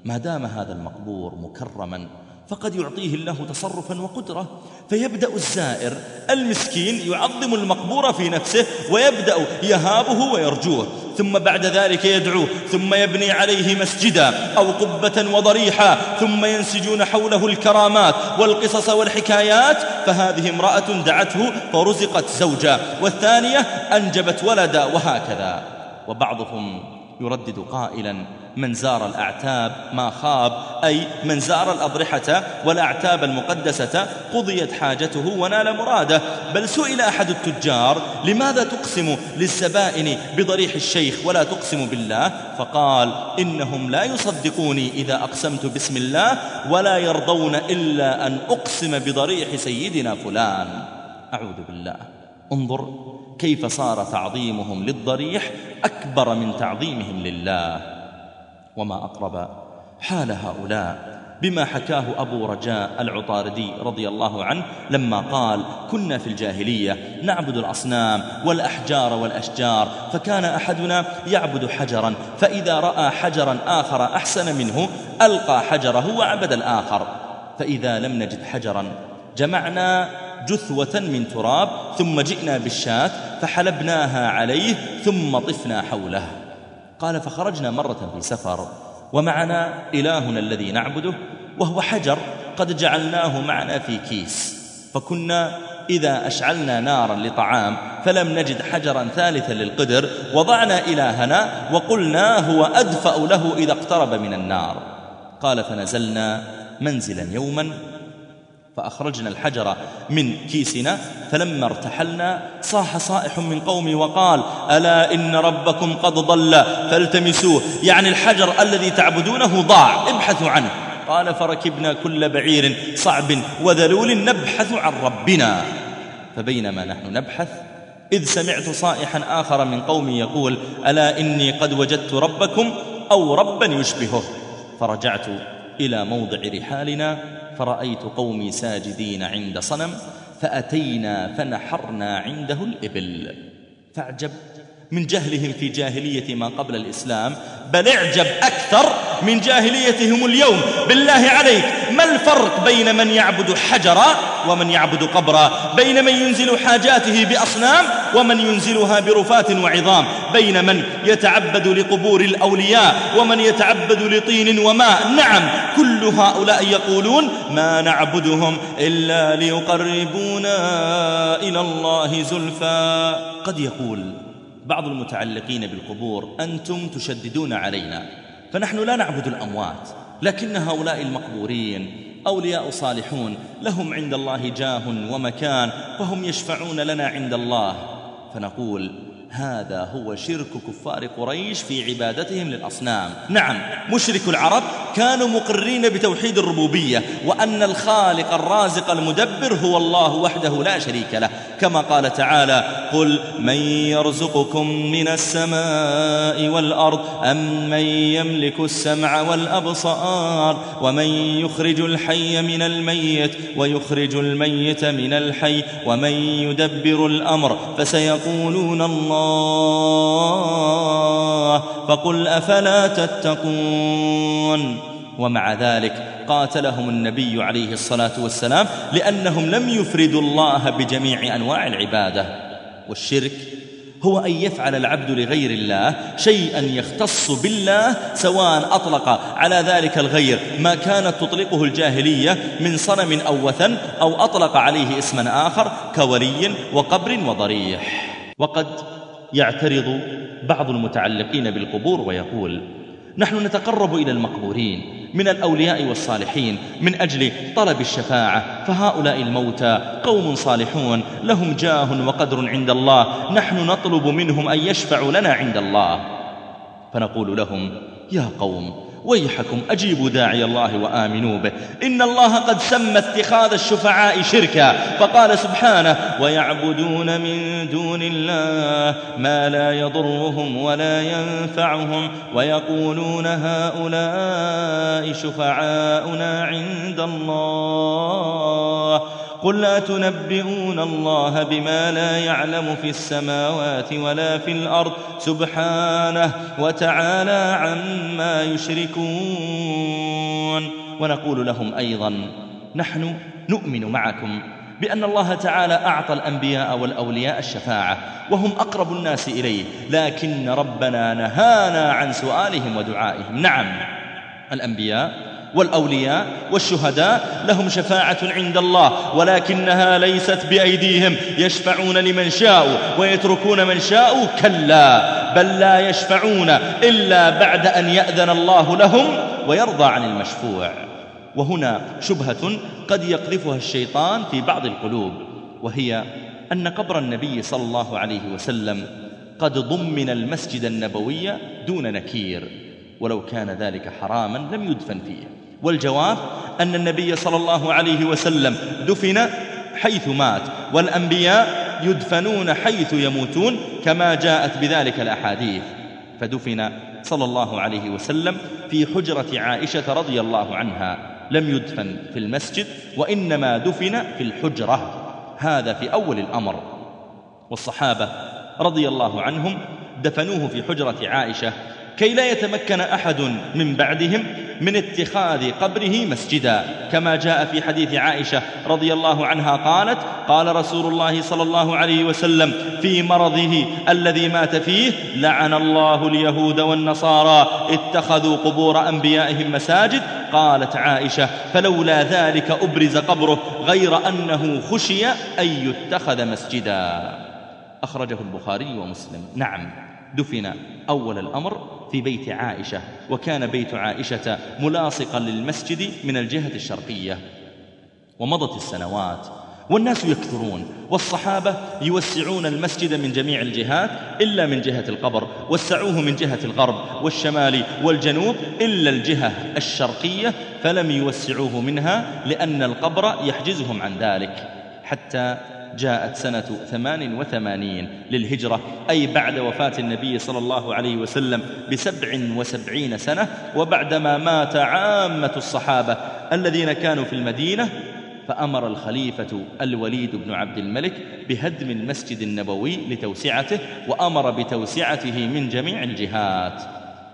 ما دام هذا المقبور مكرما فقد يعطيه الله تصرفا وقدرة. فيبدأ الزائر المسكين يعظم المقبور في نفسه ويبدأ يهابه ويرجوه. ثم بعد ذلك يدعوه ثم يبني عليه مسجدا أو قبة وضريحا ثم ينسجون حوله الكرامات والقصص والحكايات فهذه امرأة دعته فرزقت زوجا والثانية أنجبت ولدا وهكذا. وبعضهم يردد قائلا من زار الأعتاب ما خاب أي من زار الأضرحة والأعتاب المقدسة قضيت حاجته ونال مراده. بل سئل أحد التجار لماذا تقسم للزبائن بضريح الشيخ ولا تقسم بالله؟ فقال إنهم لا يصدقوني إذا أقسمت باسم الله ولا يرضون إلا أن أقسم بضريح سيدنا فلان. أعوذ بالله. انظر كيف صار تعظيمهم للضريح أكبر من تعظيمهم لله. وما أقرب. حال هؤلاء بما حكاه أبو رجاء العطاردي رضي الله عنه لما قال كنا في الجاهلية نعبد الأصنام والأحجار والأشجار فكان أحدنا يعبد حجرا فإذا رأى حجرا آخر أحسن منه ألقى حجره وعبد الآخر. فإذا لم نجد حجرا جمعنا جثوة من تراب ثم جئنا بالشاة فحلبناها عليه ثم طفنا حوله. قال فخرجنا مرة في سفر ومعنا إلهنا الذي نعبده وهو حجر قد جعلناه معنا في كيس. فكنا إذا أشعلنا نارا لطعام فلم نجد حجرا ثالثا للقدر وضعنا إلهنا وقلنا هو أدفأ له إذا اقترب من النار. قال فنزلنا منزلا يوما فأخرجنا الحجر من كيسنا فلما ارتحلنا صاح صائح من قومي وقال ألا إن ربكم قد ضل فالتمسوه. يعني الحجر الذي تعبدونه ضاع ابحثوا عنه. قال فركبنا كل بعير صعب وذلول نبحث عن ربنا. فبينما نحن نبحث إذ سمعت صائحا آخر من قومي يقول ألا إني قد وجدت ربكم أو ربا يشبهه. فرجعت إلى موضع رحالنا فرأيت قومي ساجدين عند صنم فأتينا فنحرنا عنده الإبل. فأعجب من جهلهم في جاهلية ما قبل الإسلام بل اعجب أكثر من جاهليتهم اليوم. بالله عليك ما الفرق بين من يعبد حجرا ومن يعبد قبرا؟ بين من ينزل حاجاته بأصنام ومن ينزلها برفات وعظام بين من يتعبد لقبور الأولياء ومن يتعبد لطين وماء. نعم كل هؤلاء يقولون ما نعبدهم إلا ليقربونا إلى الله زلفا قد يقول بعض المتعلقين بالقبور أنتم تشددون علينا فنحن لا نعبد الأموات لكن هؤلاء المقبورين أولياء صالحون لهم عند الله جاه ومكان فهم يشفعون لنا عند الله. فنقول هذا هو شرك كفار قريش في عبادتهم للأصنام. نعم مشرك العرب كانوا مقرين بتوحيد الربوبية وأن الخالق الرازق المدبر هو الله وحده لا شريك له. كما قال تعالى قل من يرزقكم من السماء والأرض أم من يملك السمع والأبصار ومن يخرج الحي من الميت ويخرج الميت من الحي ومن يدبر الأمر فسيقولون الله فقل أفلا تتقون ومع ذلك قاتلهم النبي عليه الصلاة والسلام لأنهم لم يفردوا الله بجميع أنواع العبادة والشرك هو أن يفعل العبد لغير الله شيئا يختص بالله سواء أطلق على ذلك الغير ما كانت تطلقه الجاهلية من صنم أو وثن أو أطلق عليه اسما آخر كولي وقبر وضريح. وقد يعترض بعض المتعلقين بالقبور ويقول نحن نتقرب إلى المقبورين من الأولياء والصالحين من أجل طلب الشفاعة فهؤلاء الموتى قوم صالحون لهم جاه وقدر عند الله نحن نطلب منهم أن يشفعوا لنا عند الله. فنقول لهم يا قوم ويحكم أجيبوا داعي الله وآمنوا به. إن الله قد سمى اتخاذ الشفعاء شركا فقال سبحانه ويعبدون من دون الله ما لا يضرهم ولا ينفعهم ويقولون هؤلاء شفعاؤنا عند الله. قل لا تنبئون الله بما لا يعلم في السماوات ولا في الأرض سبحانه وتعالى عما يشركون. ونقول لهم أيضا نحن نؤمن معكم بأن الله تعالى أعطى الأنبياء والأولياء الشفاعة وهم أقرب الناس إليه لكن ربنا نهانا عن سؤالهم ودعائهم. نعم الأنبياء والأولياء والشهداء لهم شفاعة عند الله ولكنها ليست بأيديهم. يشفعون لمن شاءوا ويتركون من شاءوا كلا بل لا يشفعون إلا بعد أن يأذن الله لهم ويرضى عن المشفوع. وهنا شبهة قد يقذفها الشيطان في بعض القلوب وهي أن قبر النبي صلى الله عليه وسلم قد ضمن المسجد النبوي دون نكير ولو كان ذلك حراما لم يدفن فيه. والجواب أن النبي صلى الله عليه وسلم دفن حيث مات والأنبياء يدفنون حيث يموتون كما جاءت بذلك الأحاديث. فدفن صلى الله عليه وسلم في حجرة عائشة رضي الله عنها. لم يدفن في المسجد وإنما دفن في الحجرة. هذا في أول الأمر. والصحابة رضي الله عنهم دفنوه في حجرة عائشة كي لا يتمكن أحد من بعدهم من اتخاذ قبره مسجدا. كما جاء في حديث عائشة رضي الله عنها قالت قال رسول الله صلى الله عليه وسلم في مرضه الذي مات فيه لعن الله اليهود والنصارى اتخذوا قبور أنبيائهم مساجد. قالت عائشة فلولا ذلك أبرز قبره غير أنه خشي أن يتخذ مسجدا. أخرجه البخاري ومسلم. نعم دفن أول الأمر في بيت عائشة وكان بيت عائشة ملاصقا للمسجد من الجهة الشرقية. ومضت السنوات والناس يكثرون والصحابة يوسعون المسجد من جميع الجهات إلا من جهة القبر وسعوه من جهة الغرب والشمال والجنوب إلا الجهة الشرقية فلم يوسعوه منها لأن القبر يحجزهم عن ذلك. حتى جاءت سنة ثمان وثمانين للهجرة أي بعد وفاة النبي صلى الله عليه وسلم بسبع وسبعين سنة وبعدما مات عامة الصحابة الذين كانوا في المدينة فأمر الخليفة الوليد بن عبد الملك بهدم المسجد النبوي لتوسعته وأمر بتوسعته من جميع الجهات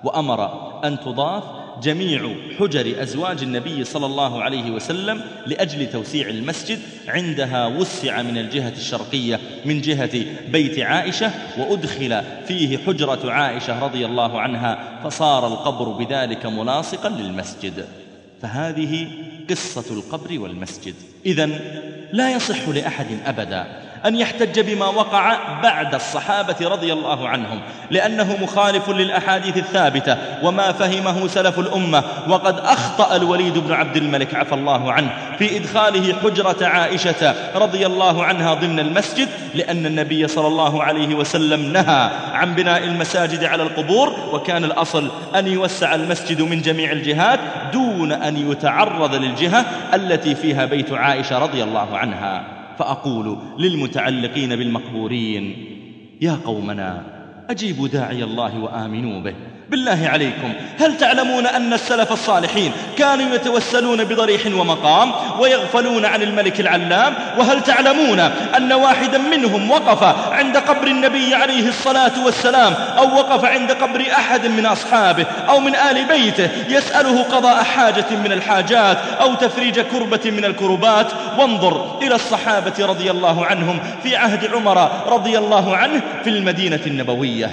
وأمر أن تضاف جميع حجر أزواج النبي صلى الله عليه وسلم لأجل توسيع المسجد عندها وسع من الجهة الشرقية من جهة بيت عائشة وأدخل فيه حجرة عائشة رضي الله عنها فصار القبر بذلك ملاصقا للمسجد. فهذه قصة القبر والمسجد. إذا لا يصح لأحد أبدا أن يحتج بما وقع بعد الصحابة رضي الله عنهم لأنه مخالف للأحاديث الثابتة وما فهمه سلف الأمة وقد أخطأ الوليد بن عبد الملك عفى الله عنه في إدخاله حجرة عائشة رضي الله عنها ضمن المسجد لأن النبي صلى الله عليه وسلم نهى عن بناء المساجد على القبور وكان الأصل أن يوسع المسجد من جميع الجهات دون أن يتعرض للجهة التي فيها بيت عائشة رضي الله عنها. فأقول للمتعلقين بالمقبورين يا قومنا أجيبوا داعي الله وآمنوا به. بالله عليكم. هل تعلمون أن السلف الصالحين كانوا يتوسلون بضريح ومقام ويغفلون عن الملك العلام؟ وهل تعلمون أن واحدا منهم وقف عند قبر النبي عليه الصلاة والسلام أو وقف عند قبر أحد من أصحابه أو من آل بيته يسأله قضاء حاجة من الحاجات أو تفريج كربة من الكربات؟ وانظر إلى الصحابة رضي الله عنهم في عهد عمر رضي الله عنه في المدينة النبوية.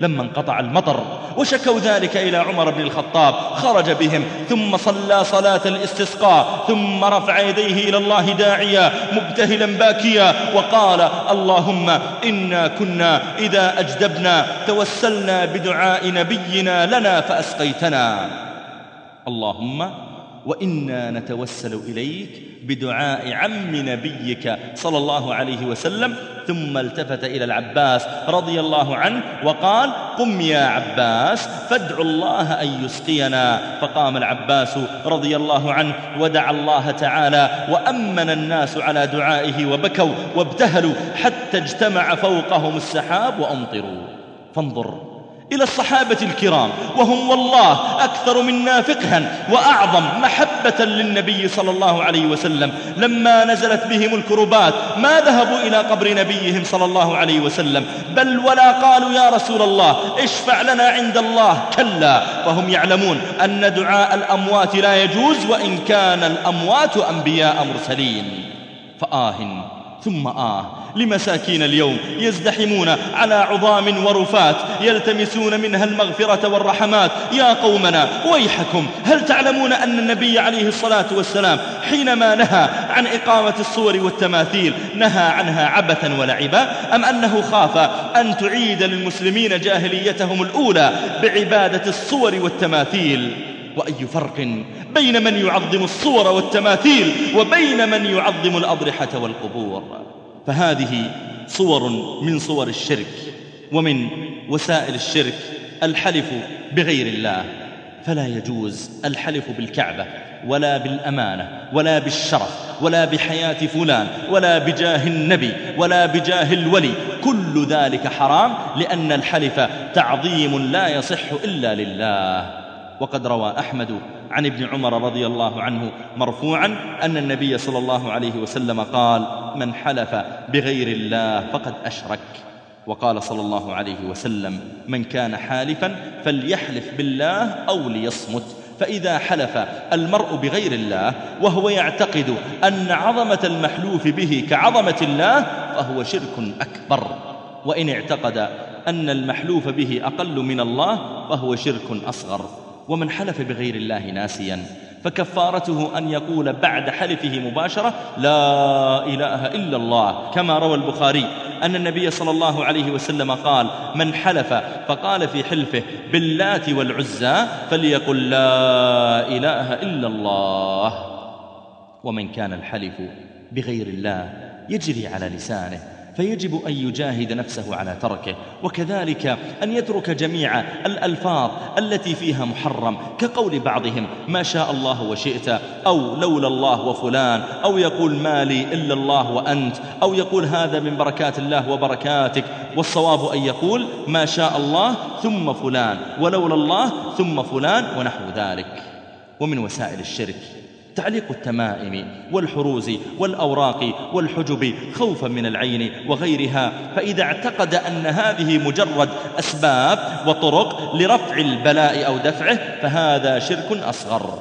لما انقطع المطر وشكوا ذلك إلى عمر بن الخطاب خرج بهم ثم صلى صلاة الاستسقاء ثم رفع يديه إلى الله داعيا مبتهلا باكيا وقال اللهم إنا كنا إذا أجدبنا توسلنا بدعاء نبينا لنا فأسقيتنا. اللهم وإنا نتوسل إليك بدعاء عم نبيك صلى الله عليه وسلم ثم التفت إلى العباس رضي الله عنه وقال قم يا عباس فادع الله أن يسقينا. فقام العباس رضي الله عنه ودعا الله تعالى وأمن الناس على دعائه وبكوا وابتهلوا حتى اجتمع فوقهم السحاب وأمطروا. فانظر إلى الصحابة الكرام وهم والله أكثر منا فقها وأعظم محبة للنبي صلى الله عليه وسلم. لما نزلت بهم الكربات ما ذهبوا إلى قبر نبيهم صلى الله عليه وسلم بل ولا قالوا يا رسول الله اشفع لنا عند الله. كلا فهم يعلمون أن دعاء الأموات لا يجوز وإن كان الأموات أنبياء مرسلين. فآه ثم آه. لمساكين اليوم يزدحمون على عظام ورفات يلتمسون منها المغفرة والرحمات. يا قومنا ويحكم. هل تعلمون أن النبي عليه الصلاة والسلام حينما نهى عن إقامة الصور والتماثيل نهى عنها عبثا ولعبا؟ أم أنه خاف أن تعيد للمسلمين جاهليتهم الأولى بعبادة الصور والتماثيل؟ وأي فرق بين من يعظم الصور والتماثيل وبين من يعظم الأضرحة والقبور. فهذه صور من صور الشرك ومن وسائل الشرك الحلف بغير الله. فلا يجوز الحلف بالكعبة ولا بالأمانة ولا بالشرف ولا بحياة فلان ولا بجاه النبي ولا بجاه الولي. كل ذلك حرام لأن الحلف تعظيم لا يصح إلا لله. وقد روى أحمد عن ابن عمر رضي الله عنه مرفوعا أن النبي صلى الله عليه وسلم قال من حلف بغير الله فقد أشرك. وقال صلى الله عليه وسلم من كان حالفا فليحلف بالله أو ليصمت فإذا حلف المرء بغير الله وهو يعتقد أن عظمة المحلوف به كعظمة الله فهو شرك أكبر. وإن اعتقد أن المحلوف به أقل من الله فهو شرك أصغر. ومن حلف بغير الله ناسيا فكفارته أن يقول بعد حلفه مباشرة لا إله إلا الله. كما روى البخاري أن النبي صلى الله عليه وسلم قال من حلف فقال في حلفه باللات والعزى فليقل لا إله إلا الله. ومن كان الحلف بغير الله يجري على لسانه. فيجب أن يجاهد نفسه على تركه وكذلك أن يترك جميع الألفاظ التي فيها محرم كقول بعضهم ما شاء الله وشئت أو لولا الله وفلان أو يقول ما لي إلا الله وأنت أو يقول هذا من بركات الله وبركاتك والصواب أن يقول ما شاء الله ثم فلان ولولا الله ثم فلان ونحو ذلك. ومن وسائل الشرك تعليق التمائم والحروز والأوراق والحجب خوفا من العين وغيرها فإذا اعتقد أن هذه مجرد أسباب وطرق لرفع البلاء أو دفعه فهذا شرك أصغر.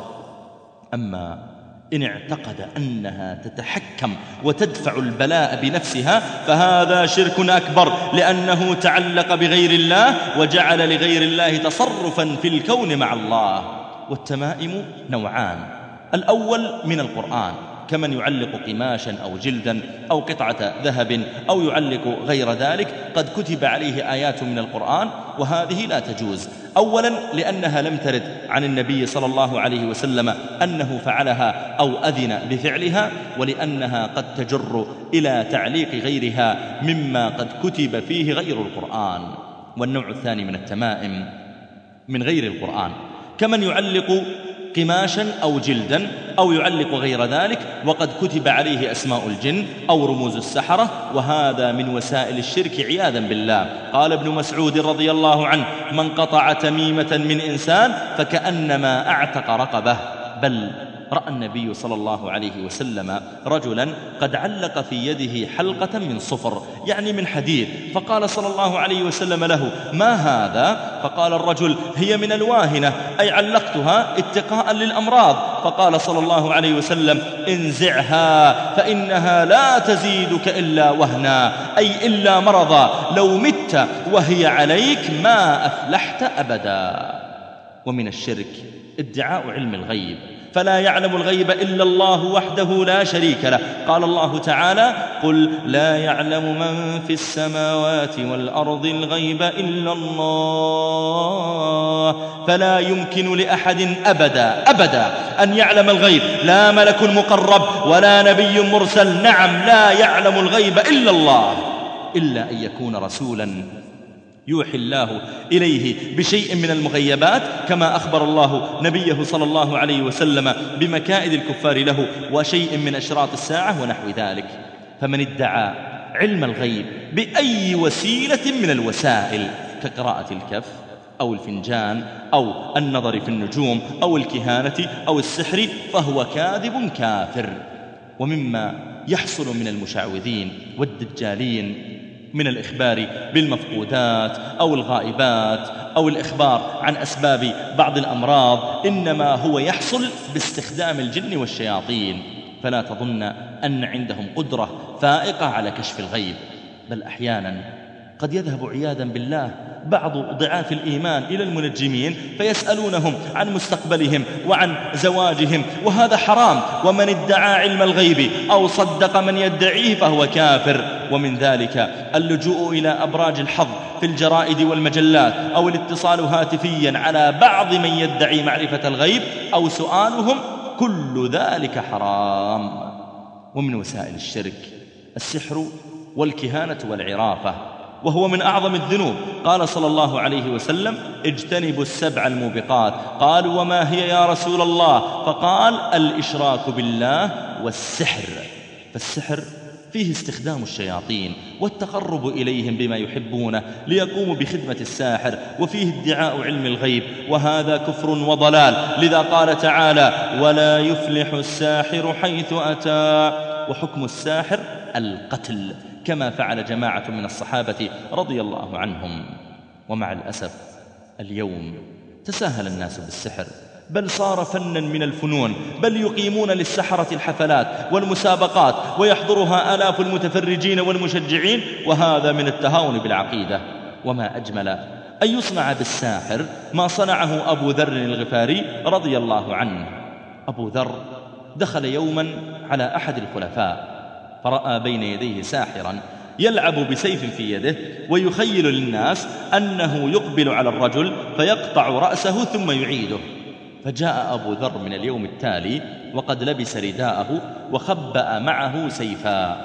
أما إن اعتقد أنها تتحكم وتدفع البلاء بنفسها فهذا شرك أكبر لأنه تعلق بغير الله وجعل لغير الله تصرفا في الكون مع الله. والتمائم نوعان. الأول من القرآن كمن يعلق قماشا أو جلدا أو قطعة ذهب أو يعلق غير ذلك قد كتب عليه آيات من القرآن وهذه لا تجوز. أولا لأنها لم ترد عن النبي صلى الله عليه وسلم أنه فعلها أو أذن بفعلها ولأنها قد تجر إلى تعليق غيرها مما قد كتب فيه غير القرآن. والنوع الثاني من التمائم من غير القرآن كمن يعلق قماشا أو جلدا أو يعلق غير ذلك وقد كتب عليه أسماء الجن أو رموز السحرة وهذا من وسائل الشرك عياذا بالله. قال ابن مسعود رضي الله عنه من قطع تميمة من إنسان فكأنما أعتق رقبة بل رأى النبي صلى الله عليه وسلم رجلا قد علق في يده حلقة من صفر يعني من حديد. فقال صلى الله عليه وسلم له ما هذا؟ فقال الرجل هي من الواهنة أي علقتها اتقاء للأمراض. فقال صلى الله عليه وسلم انزعها فإنها لا تزيدك إلا وهنا أي إلا مرضا لو مت وهي عليك ما أفلحت أبدا. ومن الشرك ادعاء علم الغيب. فلا يعلم الغيب إلا الله وحده لا شريك له. قال الله تعالى قل لا يعلم من في السماوات والأرض الغيب إلا الله فلا يمكن لأحد أبدا أبدا أن يعلم الغيب. لا ملك مقرب ولا نبي مرسل نعم لا يعلم الغيب إلا الله إلا أن يكون رسولا. يوحي الله إليه بشيء من المغيبات كما أخبر الله نبيه صلى الله عليه وسلم بمكائد الكفار له وشيء من أشراط الساعة ونحو ذلك. فمن ادعى علم الغيب بأي وسيلة من الوسائل كقراءة الكف أو الفنجان أو النظر في النجوم أو الكهانة أو السحر فهو كاذب كافر. ومما يحصل من المشعوذين والدجالين من الإخبار بالمفقودات أو الغائبات أو الإخبار عن أسباب بعض الأمراض إنما هو يحصل باستخدام الجن والشياطين. فلا تظن أن عندهم قدرة فائقة على كشف الغيب. بل أحيانا قد يذهب عياذا بالله بعض ضعاف الإيمان إلى المنجمين فيسألونهم عن مستقبلهم وعن زواجهم وهذا حرام ومن ادعى علم الغيب أو صدق من يدعيه فهو كافر ومن ذلك اللجوء إلى أبراج الحظ في الجرائد والمجلات أو الاتصال هاتفيا على بعض من يدعي معرفة الغيب أو سؤالهم كل ذلك حرام ومن وسائل الشرك السحر والكهانة والعرافة وهو من أعظم الذنوب. قال صلى الله عليه وسلم اجتنبوا السبع الموبقات. قالوا وما هي يا رسول الله؟ فقال الإشراك بالله والسحر. فالسحر فيه استخدام الشياطين والتقرب إليهم بما يحبونه ليقوموا بخدمة الساحر وفيه ادعاء علم الغيب وهذا كفر وضلال. لذا قال تعالى ولا يفلح الساحر حيث أتى. وحكم الساحر القتل. كما فعل جماعة من الصحابة رضي الله عنهم. ومع الأسف اليوم تساهل الناس بالسحر. بل صار فنا من الفنون بل يقيمون للسحرة الحفلات والمسابقات ويحضرها آلاف المتفرجين والمشجعين وهذا من التهاون بالعقيدة. وما أجمل أن يصنع بالساحر ما صنعه أبو ذر الغفاري رضي الله عنه. أبو ذر دخل يوما على أحد الخلفاء. فرأى بين يديه ساحرا يلعب بسيف في يده ويخيل للناس أنه يقبل على الرجل فيقطع رأسه ثم يعيده. فجاء أبو ذر من اليوم التالي وقد لبس رداءه وخبأ معه سيفا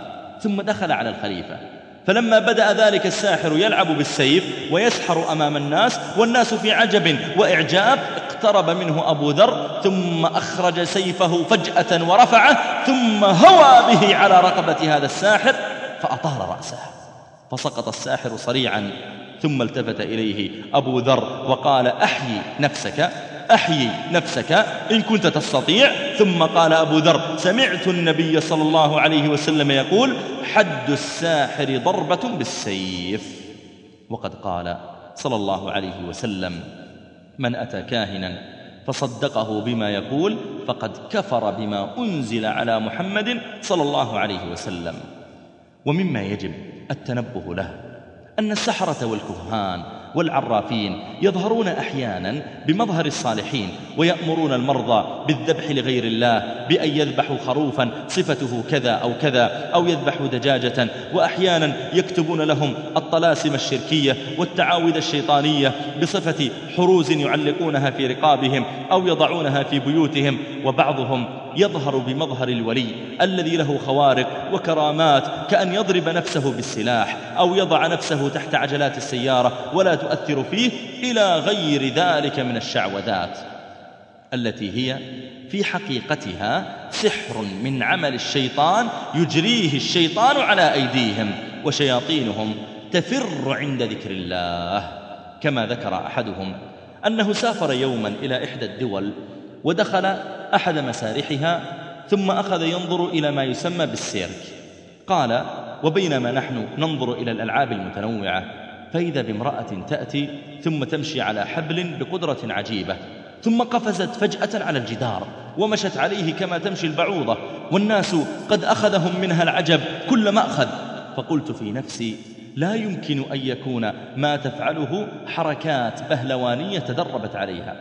ثم دخل على الخليفة. فلما بدأ ذلك الساحر يلعب بالسيف ويسحر أمام الناس والناس في عجب وإعجاب اقترب منه أبو ذر ثم أخرج سيفه فجأة ورفعه ثم هوى به على رقبة هذا الساحر فأطار رأسه. فسقط الساحر صريعا ثم التفت إليه أبو ذر وقال أحيي نفسك أحيي نفسك إن كنت تستطيع. ثم قال أبو ذر سمعت النبي صلى الله عليه وسلم يقول حد الساحر ضربة بالسيف. وقد قال صلى الله عليه وسلم من أتى كاهنا فصدقه بما يقول فقد كفر بما أنزل على محمد صلى الله عليه وسلم. ومما يجب التنبه له أن السحرة والكهان والعرافين يظهرون أحيانا بمظهر الصالحين ويأمرون المرضى بالذبح لغير الله بأن يذبحوا خروفا صفته كذا أو كذا أو يذبحوا دجاجة وأحيانا يكتبون لهم الطلاسم الشركية والتعاوذ الشيطانية بصفة حروز يعلقونها في رقابهم أو يضعونها في بيوتهم وبعضهم يظهر بمظهر الولي الذي له خوارق وكرامات كأن يضرب نفسه بالسلاح أو يضع نفسه تحت عجلات السيارة ولا تؤثر فيه إلى غير ذلك من الشعوذات التي هي في حقيقتها سحر من عمل الشيطان يجريه الشيطان على أيديهم وشياطينهم تفر عند ذكر الله. كما ذكر أحدهم أنه سافر يوما إلى إحدى الدول ودخل أحد مسارحها ثم أخذ ينظر إلى ما يسمى بالسيرك. قال وبينما نحن ننظر إلى الألعاب المتنوعة فإذا بامرأة تأتي ثم تمشي على حبل بقدرة عجيبة ثم قفزت فجأة على الجدار ومشت عليه كما تمشي البعوضة والناس قد أخذهم منها العجب كل ما أخذ. فقلت في نفسي لا يمكن أن يكون ما تفعله حركات بهلوانية تدربت عليها.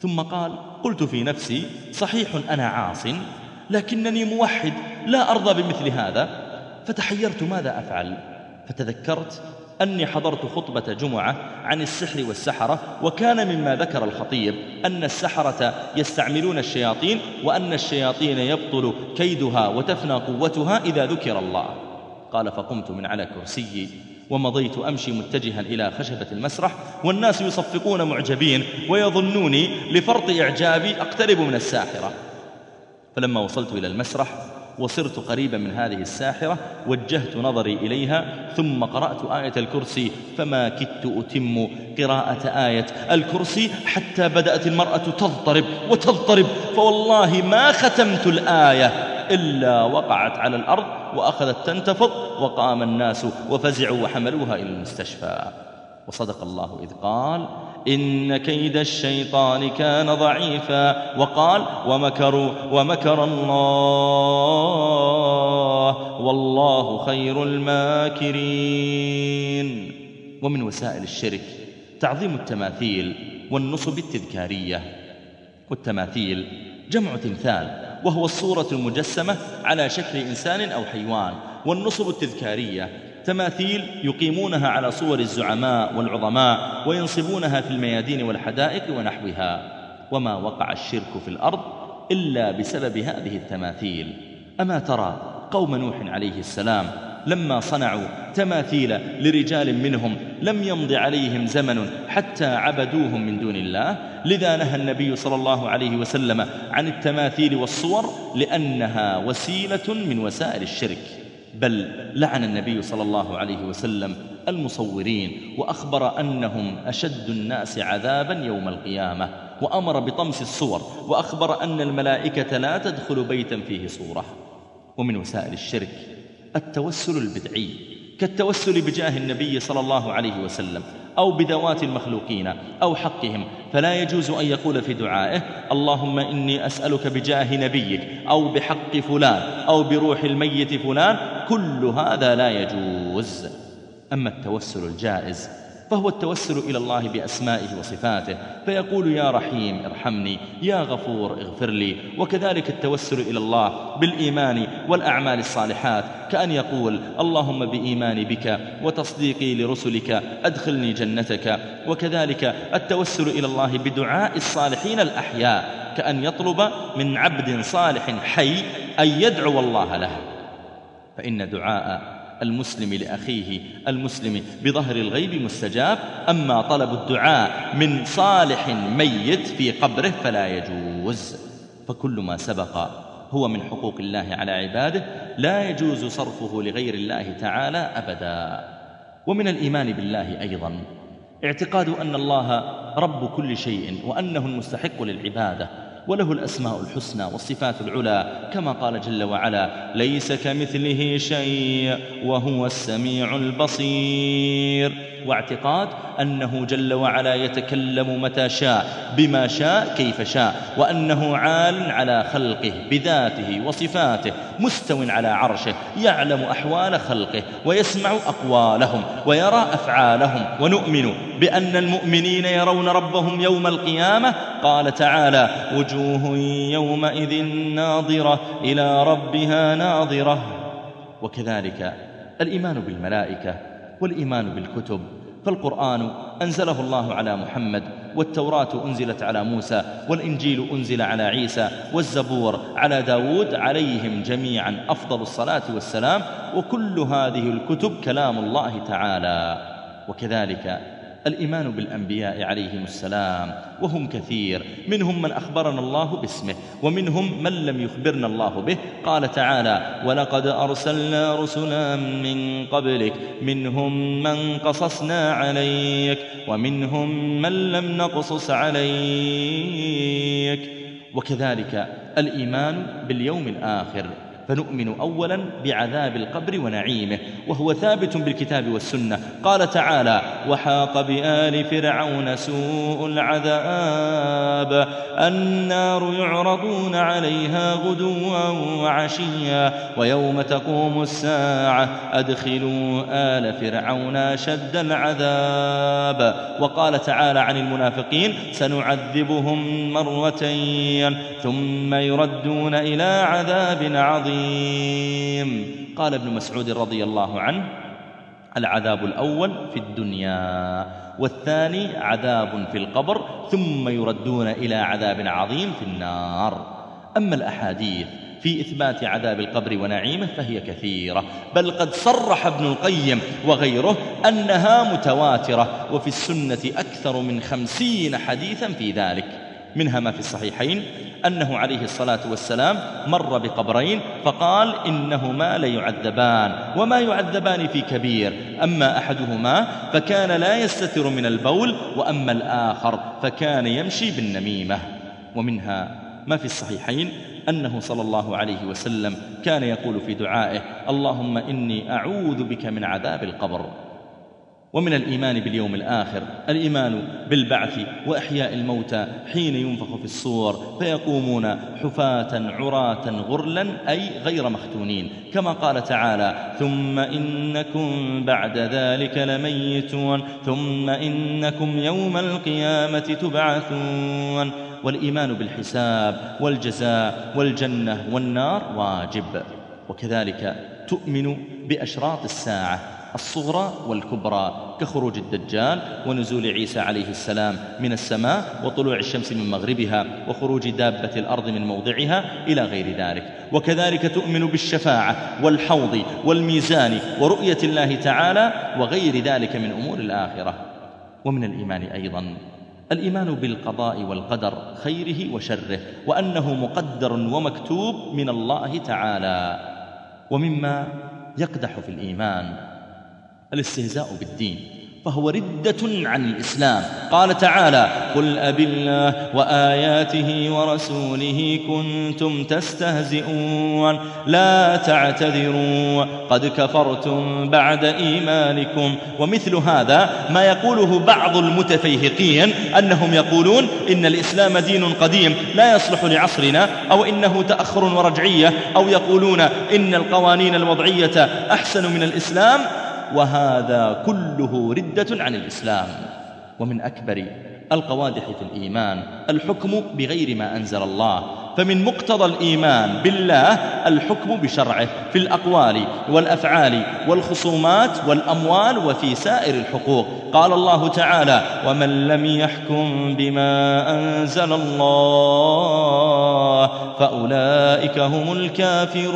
ثم قال قلت في نفسي صحيح أنا عاص لكنني موحد لا أرضى بمثل هذا. فتحيرت ماذا أفعل؟ فتذكرت أني حضرت خطبة جمعة عن السحر والسحرة وكان مما ذكر الخطيب أن السحرة يستعملون الشياطين وأن الشياطين يبطل كيدها وتفنى قوتها إذا ذكر الله. قال فقمت من على كرسيي ومضيت أمشي متجها إلى خشبة المسرح والناس يصفقون معجبين ويظنوني لفرط إعجابي أقترب من الساحرة. فلما وصلت إلى المسرح وصرت قريبا من هذه الساحرة وجهت نظري إليها ثم قرأت آية الكرسي فما كدت أتم قراءة آية الكرسي حتى بدأت المرأة تضطرب وتضطرب. فوالله ما ختمت الآية إلا وقعت على الأرض وأخذت تنتفض وقام الناس وفزعوا وحملوها إلى المستشفى. وصدق الله إذ قال إن كيد الشيطان كان ضعيفا وقال ومكروا ومكر الله والله خير الماكرين. ومن وسائل الشرك تعظيم التماثيل والنصب التذكارية. والتماثيل جمع تمثال وهو الصورة المجسمة على شكل إنسان أو حيوان والنصب التذكارية تماثيل يقيمونها على صور الزعماء والعظماء وينصبونها في الميادين والحدائق ونحوها. وما وقع الشرك في الأرض إلا بسبب هذه التماثيل. أما ترى قوم نوح عليه السلام لما صنعوا تماثيل لرجال منهم لم يمض عليهم زمن حتى عبدوهم من دون الله لذا نهى النبي صلى الله عليه وسلم عن التماثيل والصور لأنها وسيلة من وسائل الشرك. بل لعن النبي صلى الله عليه وسلم المصورين وأخبر أنهم أشد الناس عذابا يوم القيامة وأمر بطمس الصور وأخبر أن الملائكة لا تدخل بيتا فيه صورة. ومن وسائل الشرك التوسل البدعي كالتوسل بجاه النبي صلى الله عليه وسلم أو بذوات المخلوقين أو حقهم فلا يجوز أن يقول في دعائه اللهم إني أسألك بجاه نبيك أو بحق فلان أو بروح الميت فلان كل هذا لا يجوز. أما التوسل الجائز فهو التوسل إلى الله بأسمائه وصفاته فيقول يا رحيم ارحمني يا غفور اغفر لي وكذلك التوسل إلى الله بالإيمان والأعمال الصالحات كأن يقول اللهم بإيماني بك وتصديقي لرسلك أدخلني جنتك وكذلك التوسل إلى الله بدعاء الصالحين الأحياء كأن يطلب من عبد صالح حي أن يدعو الله له. فإن دعاء المسلم لأخيه المسلم بظهر الغيب مستجاب أما طلب الدعاء من صالح ميت في قبره فلا يجوز. فكل ما سبق هو من حقوق الله على عباده لا يجوز صرفه لغير الله تعالى أبدا. ومن الإيمان بالله أيضا اعتقاد أن الله رب كل شيء وأنه المستحق للعبادة. وله الأسماء الحسنى والصفات العلى كما قال جل وعلا ليس كمثله شيء وهو السميع البصير. واعتقاد أنه جل وعلا يتكلم متى شاء بما شاء كيف شاء وأنه عال على خلقه بذاته وصفاته مستو على عرشه يعلم أحوال خلقه ويسمع أقوالهم ويرى أفعالهم ونؤمن بأن المؤمنين يرون ربهم يوم القيامة. قال تعالى وجوه يومئذ ناظرة إلى ربها ناظرة. وكذلك الإيمان بالملائكة والإيمان بالكتب فالقرآن أنزله الله على محمد والتوراة أنزلت على موسى والإنجيل أنزل على عيسى والزبور على داود عليهم جميعا أفضل الصلاة والسلام وكل هذه الكتب كلام الله تعالى. وكذلك الإيمان بالأنبياء عليهم السلام وهم كثير. منهم من أخبرنا الله باسمه ومنهم من لم يخبرنا الله به. قال تعالى ولقد أرسلنا رسلا من قبلك منهم من قصصنا عليك ومنهم من لم نقصص عليك. وكذلك الإيمان باليوم الآخر. فنؤمن أولا بعذاب القبر ونعيمه وهو ثابت بالكتاب والسنة. قال تعالى وحاق بآل فرعون سوء العذاب النار يعرضون عليها غدوا وعشيا ويوم تقوم الساعة أدخلوا آل فرعون شد العذاب. وقال تعالى عن المنافقين سنعذبهم مرتين ثم يردون إلى عذاب عظيم. عظيم. قال ابن مسعود رضي الله عنه العذاب الأول في الدنيا والثاني عذاب في القبر ثم يردون إلى عذاب عظيم في النار. أما الأحاديث في إثبات عذاب القبر ونعيمه فهي كثيرة بل قد صرح ابن القيم وغيره أنها متواترة وفي السنة أكثر من خمسين حديثا في ذلك. منها ما في الصحيحين أنه عليه الصلاة والسلام مر بقبرين فقال إنهما ليعذبان وما يعذبان في كبير أما أحدهما فكان لا يستتر من البول وأما الآخر فكان يمشي بالنميمة. ومنها ما في الصحيحين أنه صلى الله عليه وسلم كان يقول في دعائه اللهم إني أعوذ بك من عذاب القبر. ومن الإيمان باليوم الآخر الإيمان بالبعث وإحياء الموتى حين ينفخ في الصور فيقومون حفاة عراة غرلا أي غير مختونين. كما قال تعالى ثم إنكم بعد ذلك لميتون ثم إنكم يوم القيامة تبعثون. والإيمان بالحساب والجزاء والجنة والنار واجب وكذلك تؤمن بأشراط الساعة. الصغرى والكبرى كخروج الدجال ونزول عيسى عليه السلام من السماء وطلوع الشمس من مغربها وخروج دابة الأرض من موضعها إلى غير ذلك. وكذلك تؤمن بالشفاعة والحوض والميزان ورؤية الله تعالى وغير ذلك من أمور الآخرة. ومن الإيمان أيضا الإيمان بالقضاء والقدر خيره وشره وأنه مقدر ومكتوب من الله تعالى. ومما يقدح في الإيمان الاستهزاء بالدين فهو ردة عن الإسلام. قال تعالى قل أب الله وآياته ورسوله كنتم تستهزئون لا تعتذروا قد كفرتم بعد إيمانكم. ومثل هذا ما يقوله بعض المتفيهقين أنهم يقولون إن الإسلام دين قديم لا يصلح لعصرنا أو إنه تأخر ورجعية أو يقولون إن القوانين الوضعية أحسن من الإسلام. وهذا كله ردة عن الإسلام. ومن أكبر القوادح في الإيمان الحكم بغير ما أنزل الله. فمن مقتضى الإيمان بالله الحكم بشرعه في الأقوال والأفعال والخصومات والأموال وفي سائر الحقوق. قال الله تعالى ومن لم يحكم بما أنزل الله فأولئك هم الكافرون.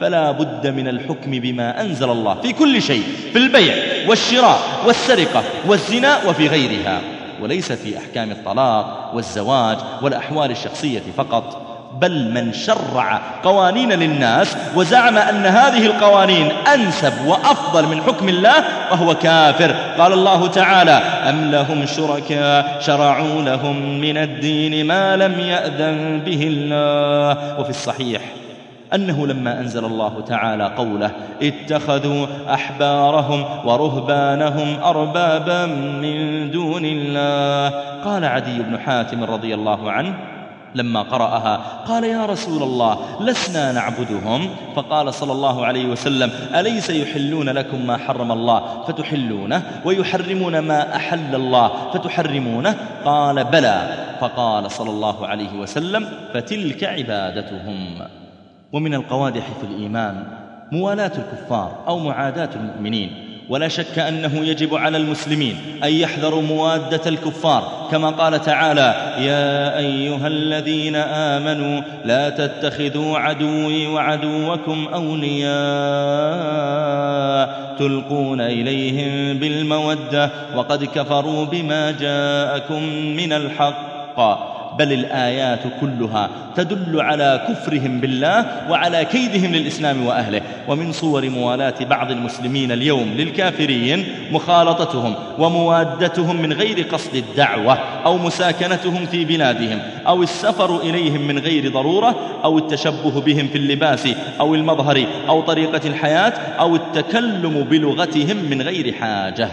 فلا بد من الحكم بما أنزل الله في كل شيء في البيع والشراء والسرقة والزنا وفي غيرها. وليس في أحكام الطلاق والزواج والأحوال الشخصية فقط بل من شرع قوانين للناس وزعم أن هذه القوانين أنسب وأفضل من حكم الله فهو كافر. قال الله تعالى أم لهم شركاء شرعوا لهم من الدين ما لم يأذن به الله. وفي الصحيح أنه لما أنزل الله تعالى قوله اتخذوا أحبارهم ورهبانهم أربابا من دون الله قال عدي بن حاتم رضي الله عنه لما قرأها قال يا رسول الله لسنا نعبدهم؟ فقال صلى الله عليه وسلم أليس يحلون لكم ما حرم الله؟ فتحلونه ويحرمون ما أحل الله فتحرمونه؟ قال بلى. فقال صلى الله عليه وسلم فتلك عبادتهم. ومن القوادح في الإيمان موالاة الكفار أو معاداة المؤمنين. ولا شك أنه يجب على المسلمين أن يحذروا موادة الكفار. كما قال تعالى يا أيها الذين آمنوا لا تتخذوا عدوي وعدوكم أولياء تلقون إليهم بالمودة وقد كفروا بما جاءكم من الحق. بل الآيات كلها تدل على كفرهم بالله وعلى كيدهم للإسلام وأهله. ومن صور موالاة بعض المسلمين اليوم للكافرين مخالطتهم وموادتهم من غير قصد الدعوة أو مساكنتهم في بلادهم أو السفر إليهم من غير ضرورة أو التشبه بهم في اللباس أو المظهر أو طريقة الحياة أو التكلم بلغتهم من غير حاجة.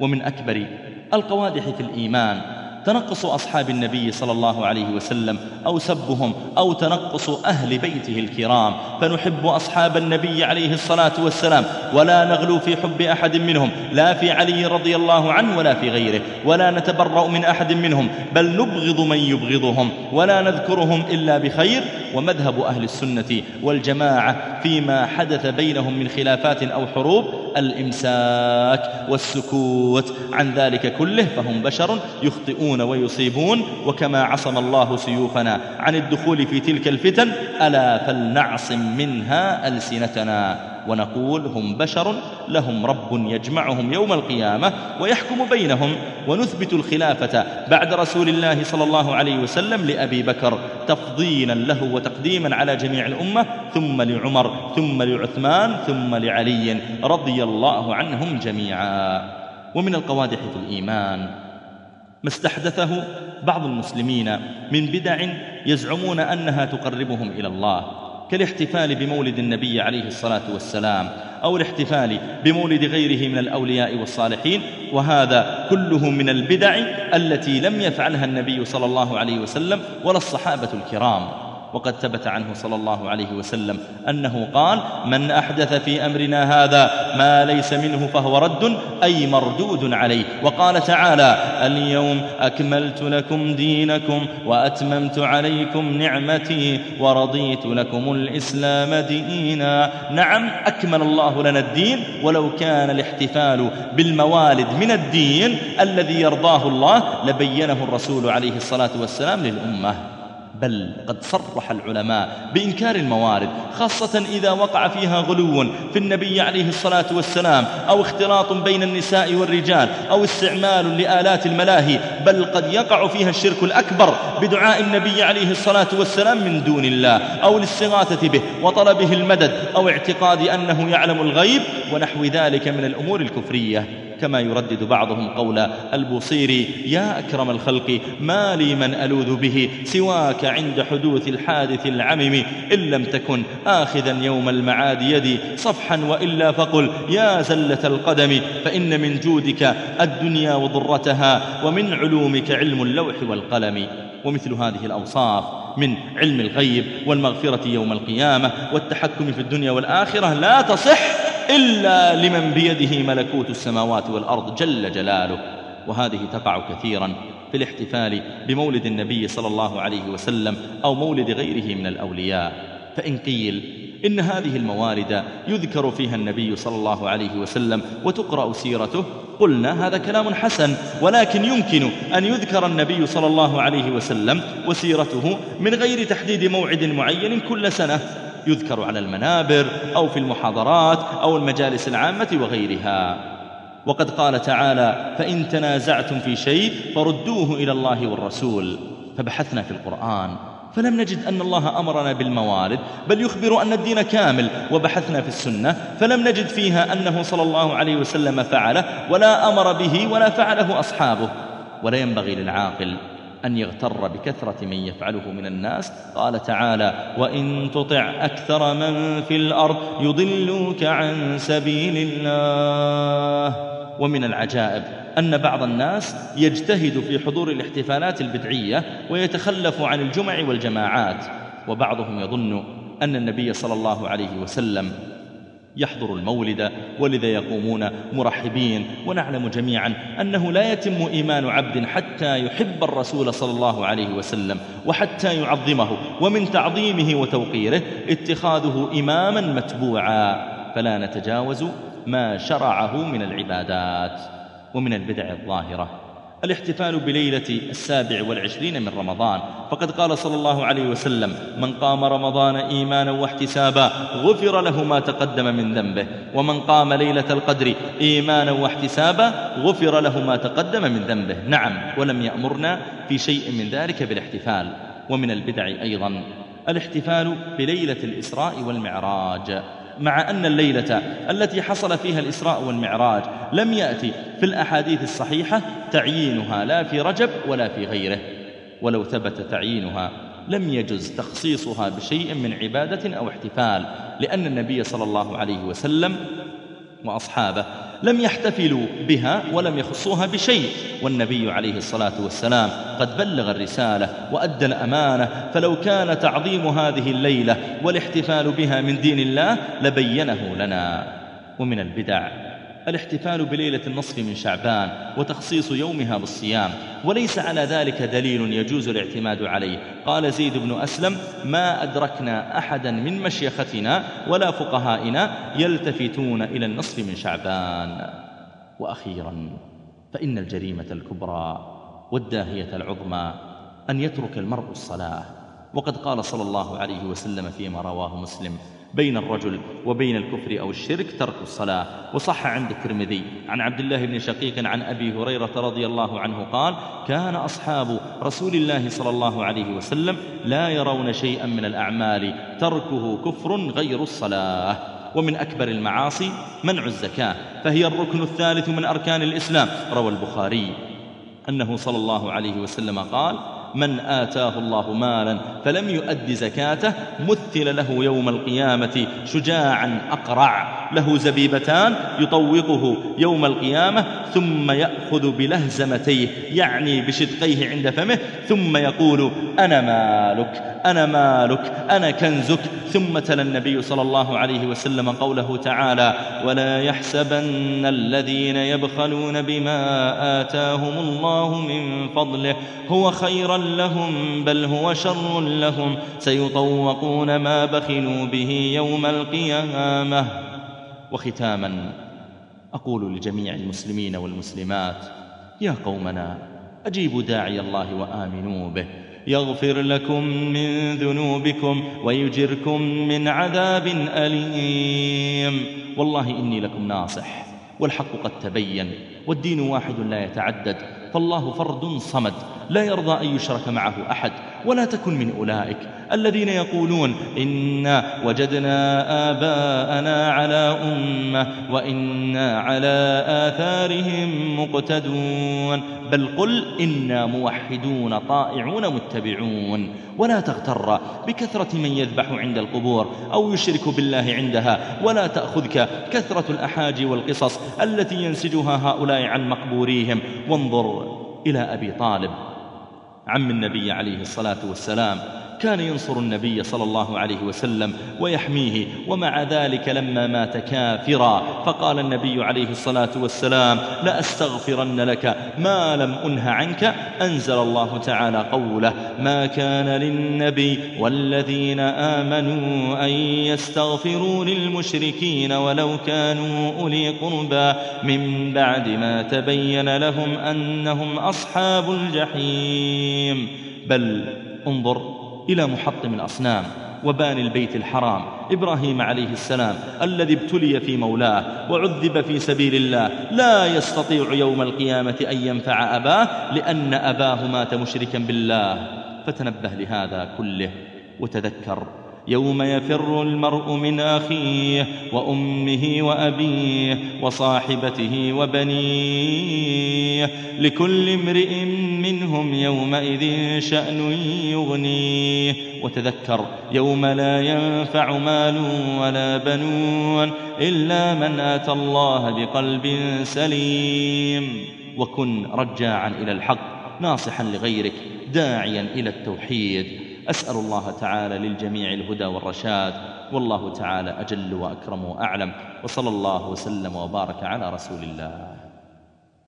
ومن أكبر القوادح في الإيمان تنقص أصحاب النبي صلى الله عليه وسلم أو سبهم أو تنقص أهل بيته الكرام. فنحب أصحاب النبي عليه الصلاة والسلام ولا نغلو في حب أحد منهم لا في علي رضي الله عنه ولا في غيره ولا نتبرأ من أحد منهم بل نبغض من يبغضهم ولا نذكرهم إلا بخير ومذهب أهل السنة والجماعة فيما حدث بينهم من خلافات أو حروب الإمساك والسكوت. عن ذلك كله فهم بشر يخطئون ويصيبون. وكما عصم الله سيوفنا عن الدخول في تلك الفتن ألا فلنعصم منها ألسنتنا؟ ونقول هم بشر لهم رب يجمعهم يوم القيامة ويحكم بينهم ونثبت الخلافة بعد رسول الله صلى الله عليه وسلم لأبي بكر تفضيلا له وتقديما على جميع الأمة ثم لعمر ثم لعثمان ثم لعلي رضي الله عنهم جميعا. ومن القوادح في الإيمان ما استحدثه بعض المسلمين من بدع يزعمون أنها تقربهم إلى الله. كالاحتفال بمولد النبي عليه الصلاة والسلام أو الاحتفال بمولد غيره من الأولياء والصالحين وهذا كله من البدع التي لم يفعلها النبي صلى الله عليه وسلم ولا الصحابة الكرام. وقد ثبت عنه صلى الله عليه وسلم أنه قال من أحدث في أمرنا هذا ما ليس منه فهو رد أي مردود عليه. وقال تعالى اليوم أكملت لكم دينكم وأتممت عليكم نعمتي ورضيت لكم الإسلام دينا. نعم أكمل الله لنا الدين ولو كان الاحتفال بالموالد من الدين الذي يرضاه الله لبينه الرسول عليه الصلاة والسلام للأمة. بل قد صرح العلماء بإنكار الموارد خاصة إذا وقع فيها غلو في النبي عليه الصلاة والسلام أو اختلاط بين النساء والرجال أو استعمال لآلات الملاهي بل قد يقع فيها الشرك الأكبر بدعاء النبي عليه الصلاة والسلام من دون الله أو الاستغاثة به وطلبه المدد أو اعتقاد أنه يعلم الغيب ونحو ذلك من الأمور الكفرية. كما يردد بعضهم قول البوصيري يا أكرم الخلق ما لي من ألوذ به سواك عند حدوث الحادث العمم إن لم تكن آخذا يوم المعاد يدي صفحا وإلا فقل يا زلة القدم فإن من جودك الدنيا وضرتها ومن علومك علم اللوح والقلم. ومثل هذه الأوصاف من علم الغيب والمغفرة يوم القيامة والتحكم في الدنيا والآخرة لا تصح. إلا لمن بيده ملكوت السماوات والأرض جل جلاله. وهذه تقع كثيرا في الاحتفال بمولد النبي صلى الله عليه وسلم أو مولد غيره من الأولياء. فإن قيل إن هذه الموارد يذكر فيها النبي صلى الله عليه وسلم وتقرأ سيرته قلنا هذا كلام حسن ولكن يمكن أن يذكر النبي صلى الله عليه وسلم وسيرته من غير تحديد موعد معين كل سنة. يذكر على المنابر أو في المحاضرات أو المجالس العامة وغيرها. وقد قال تعالى فإن تنازعتم في شيء فردوه إلى الله والرسول. فبحثنا في القرآن. فلم نجد أن الله أمرنا بالموارد بل يخبر أن الدين كامل. وبحثنا في السنة فلم نجد فيها أنه صلى الله عليه وسلم فعله ولا أمر به ولا فعله أصحابه. ولا ينبغي للعاقل أن يغتر بكثرة من يفعله من الناس. قال تعالى وإن تطع أكثر من في الأرض يضلوك عن سبيل الله. ومن العجائب أن بعض الناس يجتهد في حضور الاحتفالات البدعية ويتخلف عن الجمع والجماعات. وبعضهم يظن أن النبي صلى الله عليه وسلم يحضر المولد ولذا يقومون مرحبين. ونعلم جميعا أنه لا يتم إيمان عبد حتى يحب الرسول صلى الله عليه وسلم وحتى يعظمه ومن تعظيمه وتوقيره اتخاذه إماما متبوعا. فلا نتجاوز ما شرعه من العبادات ومن البدع الظاهرة. الاحتفال بليلة السابع والعشرين من رمضان. فقد قال صلى الله عليه وسلم من قام رمضان إيمانا واحتسابا غفر له ما تقدم من ذنبه. ومن قام ليلة القدر إيمانا واحتسابا غفر له ما تقدم من ذنبه. نعم ولم يأمرنا في شيء من ذلك بالاحتفال. ومن البدع أيضا الاحتفال بليلة الإسراء والمعراج. مع أن الليلة التي حصل فيها الإسراء والمعراج لم يأتي في الأحاديث الصحيحة تعيينها لا في رجب ولا في غيره. ولو ثبت تعيينها لم يجز تخصيصها بشيء من عبادة أو احتفال لأن النبي صلى الله عليه وسلم وأصحابه لم يحتفلوا بها ولم يخصوها بشيء. والنبي عليه الصلاة والسلام قد بلغ الرسالة وأدى الأمانة فلو كان تعظيم هذه الليلة والاحتفال بها من دين الله لبينه لنا. ومن البدع الاحتفال بليلة النصف من شعبان وتخصيص يومها بالصيام وليس على ذلك دليل يجوز الاعتماد عليه. قال زيد بن أسلم ما أدركنا أحدا من مشيختنا ولا فقهائنا يلتفتون إلى النصف من شعبان. وأخيرا فإن الجريمة الكبرى والداهية العظمى أن يترك المرء الصلاة. وقد قال صلى الله عليه وسلم فيما رواه مسلم بين الرجل وبين الكفر أو الشرك ترك الصلاة. وصح عند الترمذي عن عبد الله بن شقيق عن أبي هريرة رضي الله عنه قال كان أصحاب رسول الله صلى الله عليه وسلم لا يرون شيئا من الأعمال تركه كفر غير الصلاة. ومن أكبر المعاصي منع الزكاة فهي الركن الثالث من أركان الإسلام. روى البخاري أنه صلى الله عليه وسلم قال من آتاه الله مالا فلم يؤد زكاته مثل له يوم القيامة شجاعا أقرع. له زبيبتان يطوقه يوم القيامة ثم يأخذ بلهزمتيه يعني بشدقيه عند فمه ثم يقول أنا مالك أنا مالك أنا كنزك. ثم تلا النبي صلى الله عليه وسلم قوله تعالى ولا يحسبن الذين يبخلون بما آتاهم الله من فضله. هو خيرا لهم بل هو شر لهم. سيطوقون ما بخلوا به يوم القيامة. وختاما أقول لجميع المسلمين والمسلمات يا قومنا أجيبوا داعي الله وآمنوا به. يغفر لكم من ذنوبكم ويجركم من عذاب أليم. والله إني لكم ناصح والحق قد تبين والدين واحد لا يتعدد. فالله فرد صمد لا يرضى أن يشرك معه أحد. ولا تكن من أولئك الذين يقولون إنا وجدنا آباءنا على أمة وإنا على آثارهم مقتدون بل قل إنا موحدون طائعون متبعون ولا تغتر بكثرة من يذبح عند القبور أو يشرك بالله عندها ولا تأخذك كثرة الأحاجي والقصص التي ينسجها هؤلاء عن مقبوريهم وانظر إلى أبي طالب عم النبي عليه الصلاة والسلام. كان ينصر النبي صلى الله عليه وسلم ويحميه ومع ذلك لما مات كافرا. فقال النبي عليه الصلاة والسلام لأستغفرن لك ما لم أنه عنك أنزل الله تعالى قوله ما كان للنبي والذين آمنوا أن يستغفروا للمشركين ولو كانوا أولي قربى. من بعد ما تبين لهم أنهم أصحاب الجحيم. بل انظر إلى محطم الأصنام وبان البيت الحرام إبراهيم عليه السلام الذي ابتلي في مولاه وعذب في سبيل الله لا يستطيع يوم القيامة أن ينفع أباه لأن أباه مات مشركا بالله. فتنبه لهذا كله وتذكر يوم يفر المرء من أخيه وأمه وأبيه وصاحبته وبنيه لكل امرئ منهم يومئذ شأن يغنيه وتذكر يوم لا ينفع مال ولا بنون إلا من أتى الله بقلب سليم وكن رجاعا إلى الحق ناصحا لغيرك داعيا إلى التوحيد أسأل الله تعالى للجميع الهدى والرشاد والله تعالى أجل وأكرم وأعلم وصلى الله وسلم وبارك على رسول الله.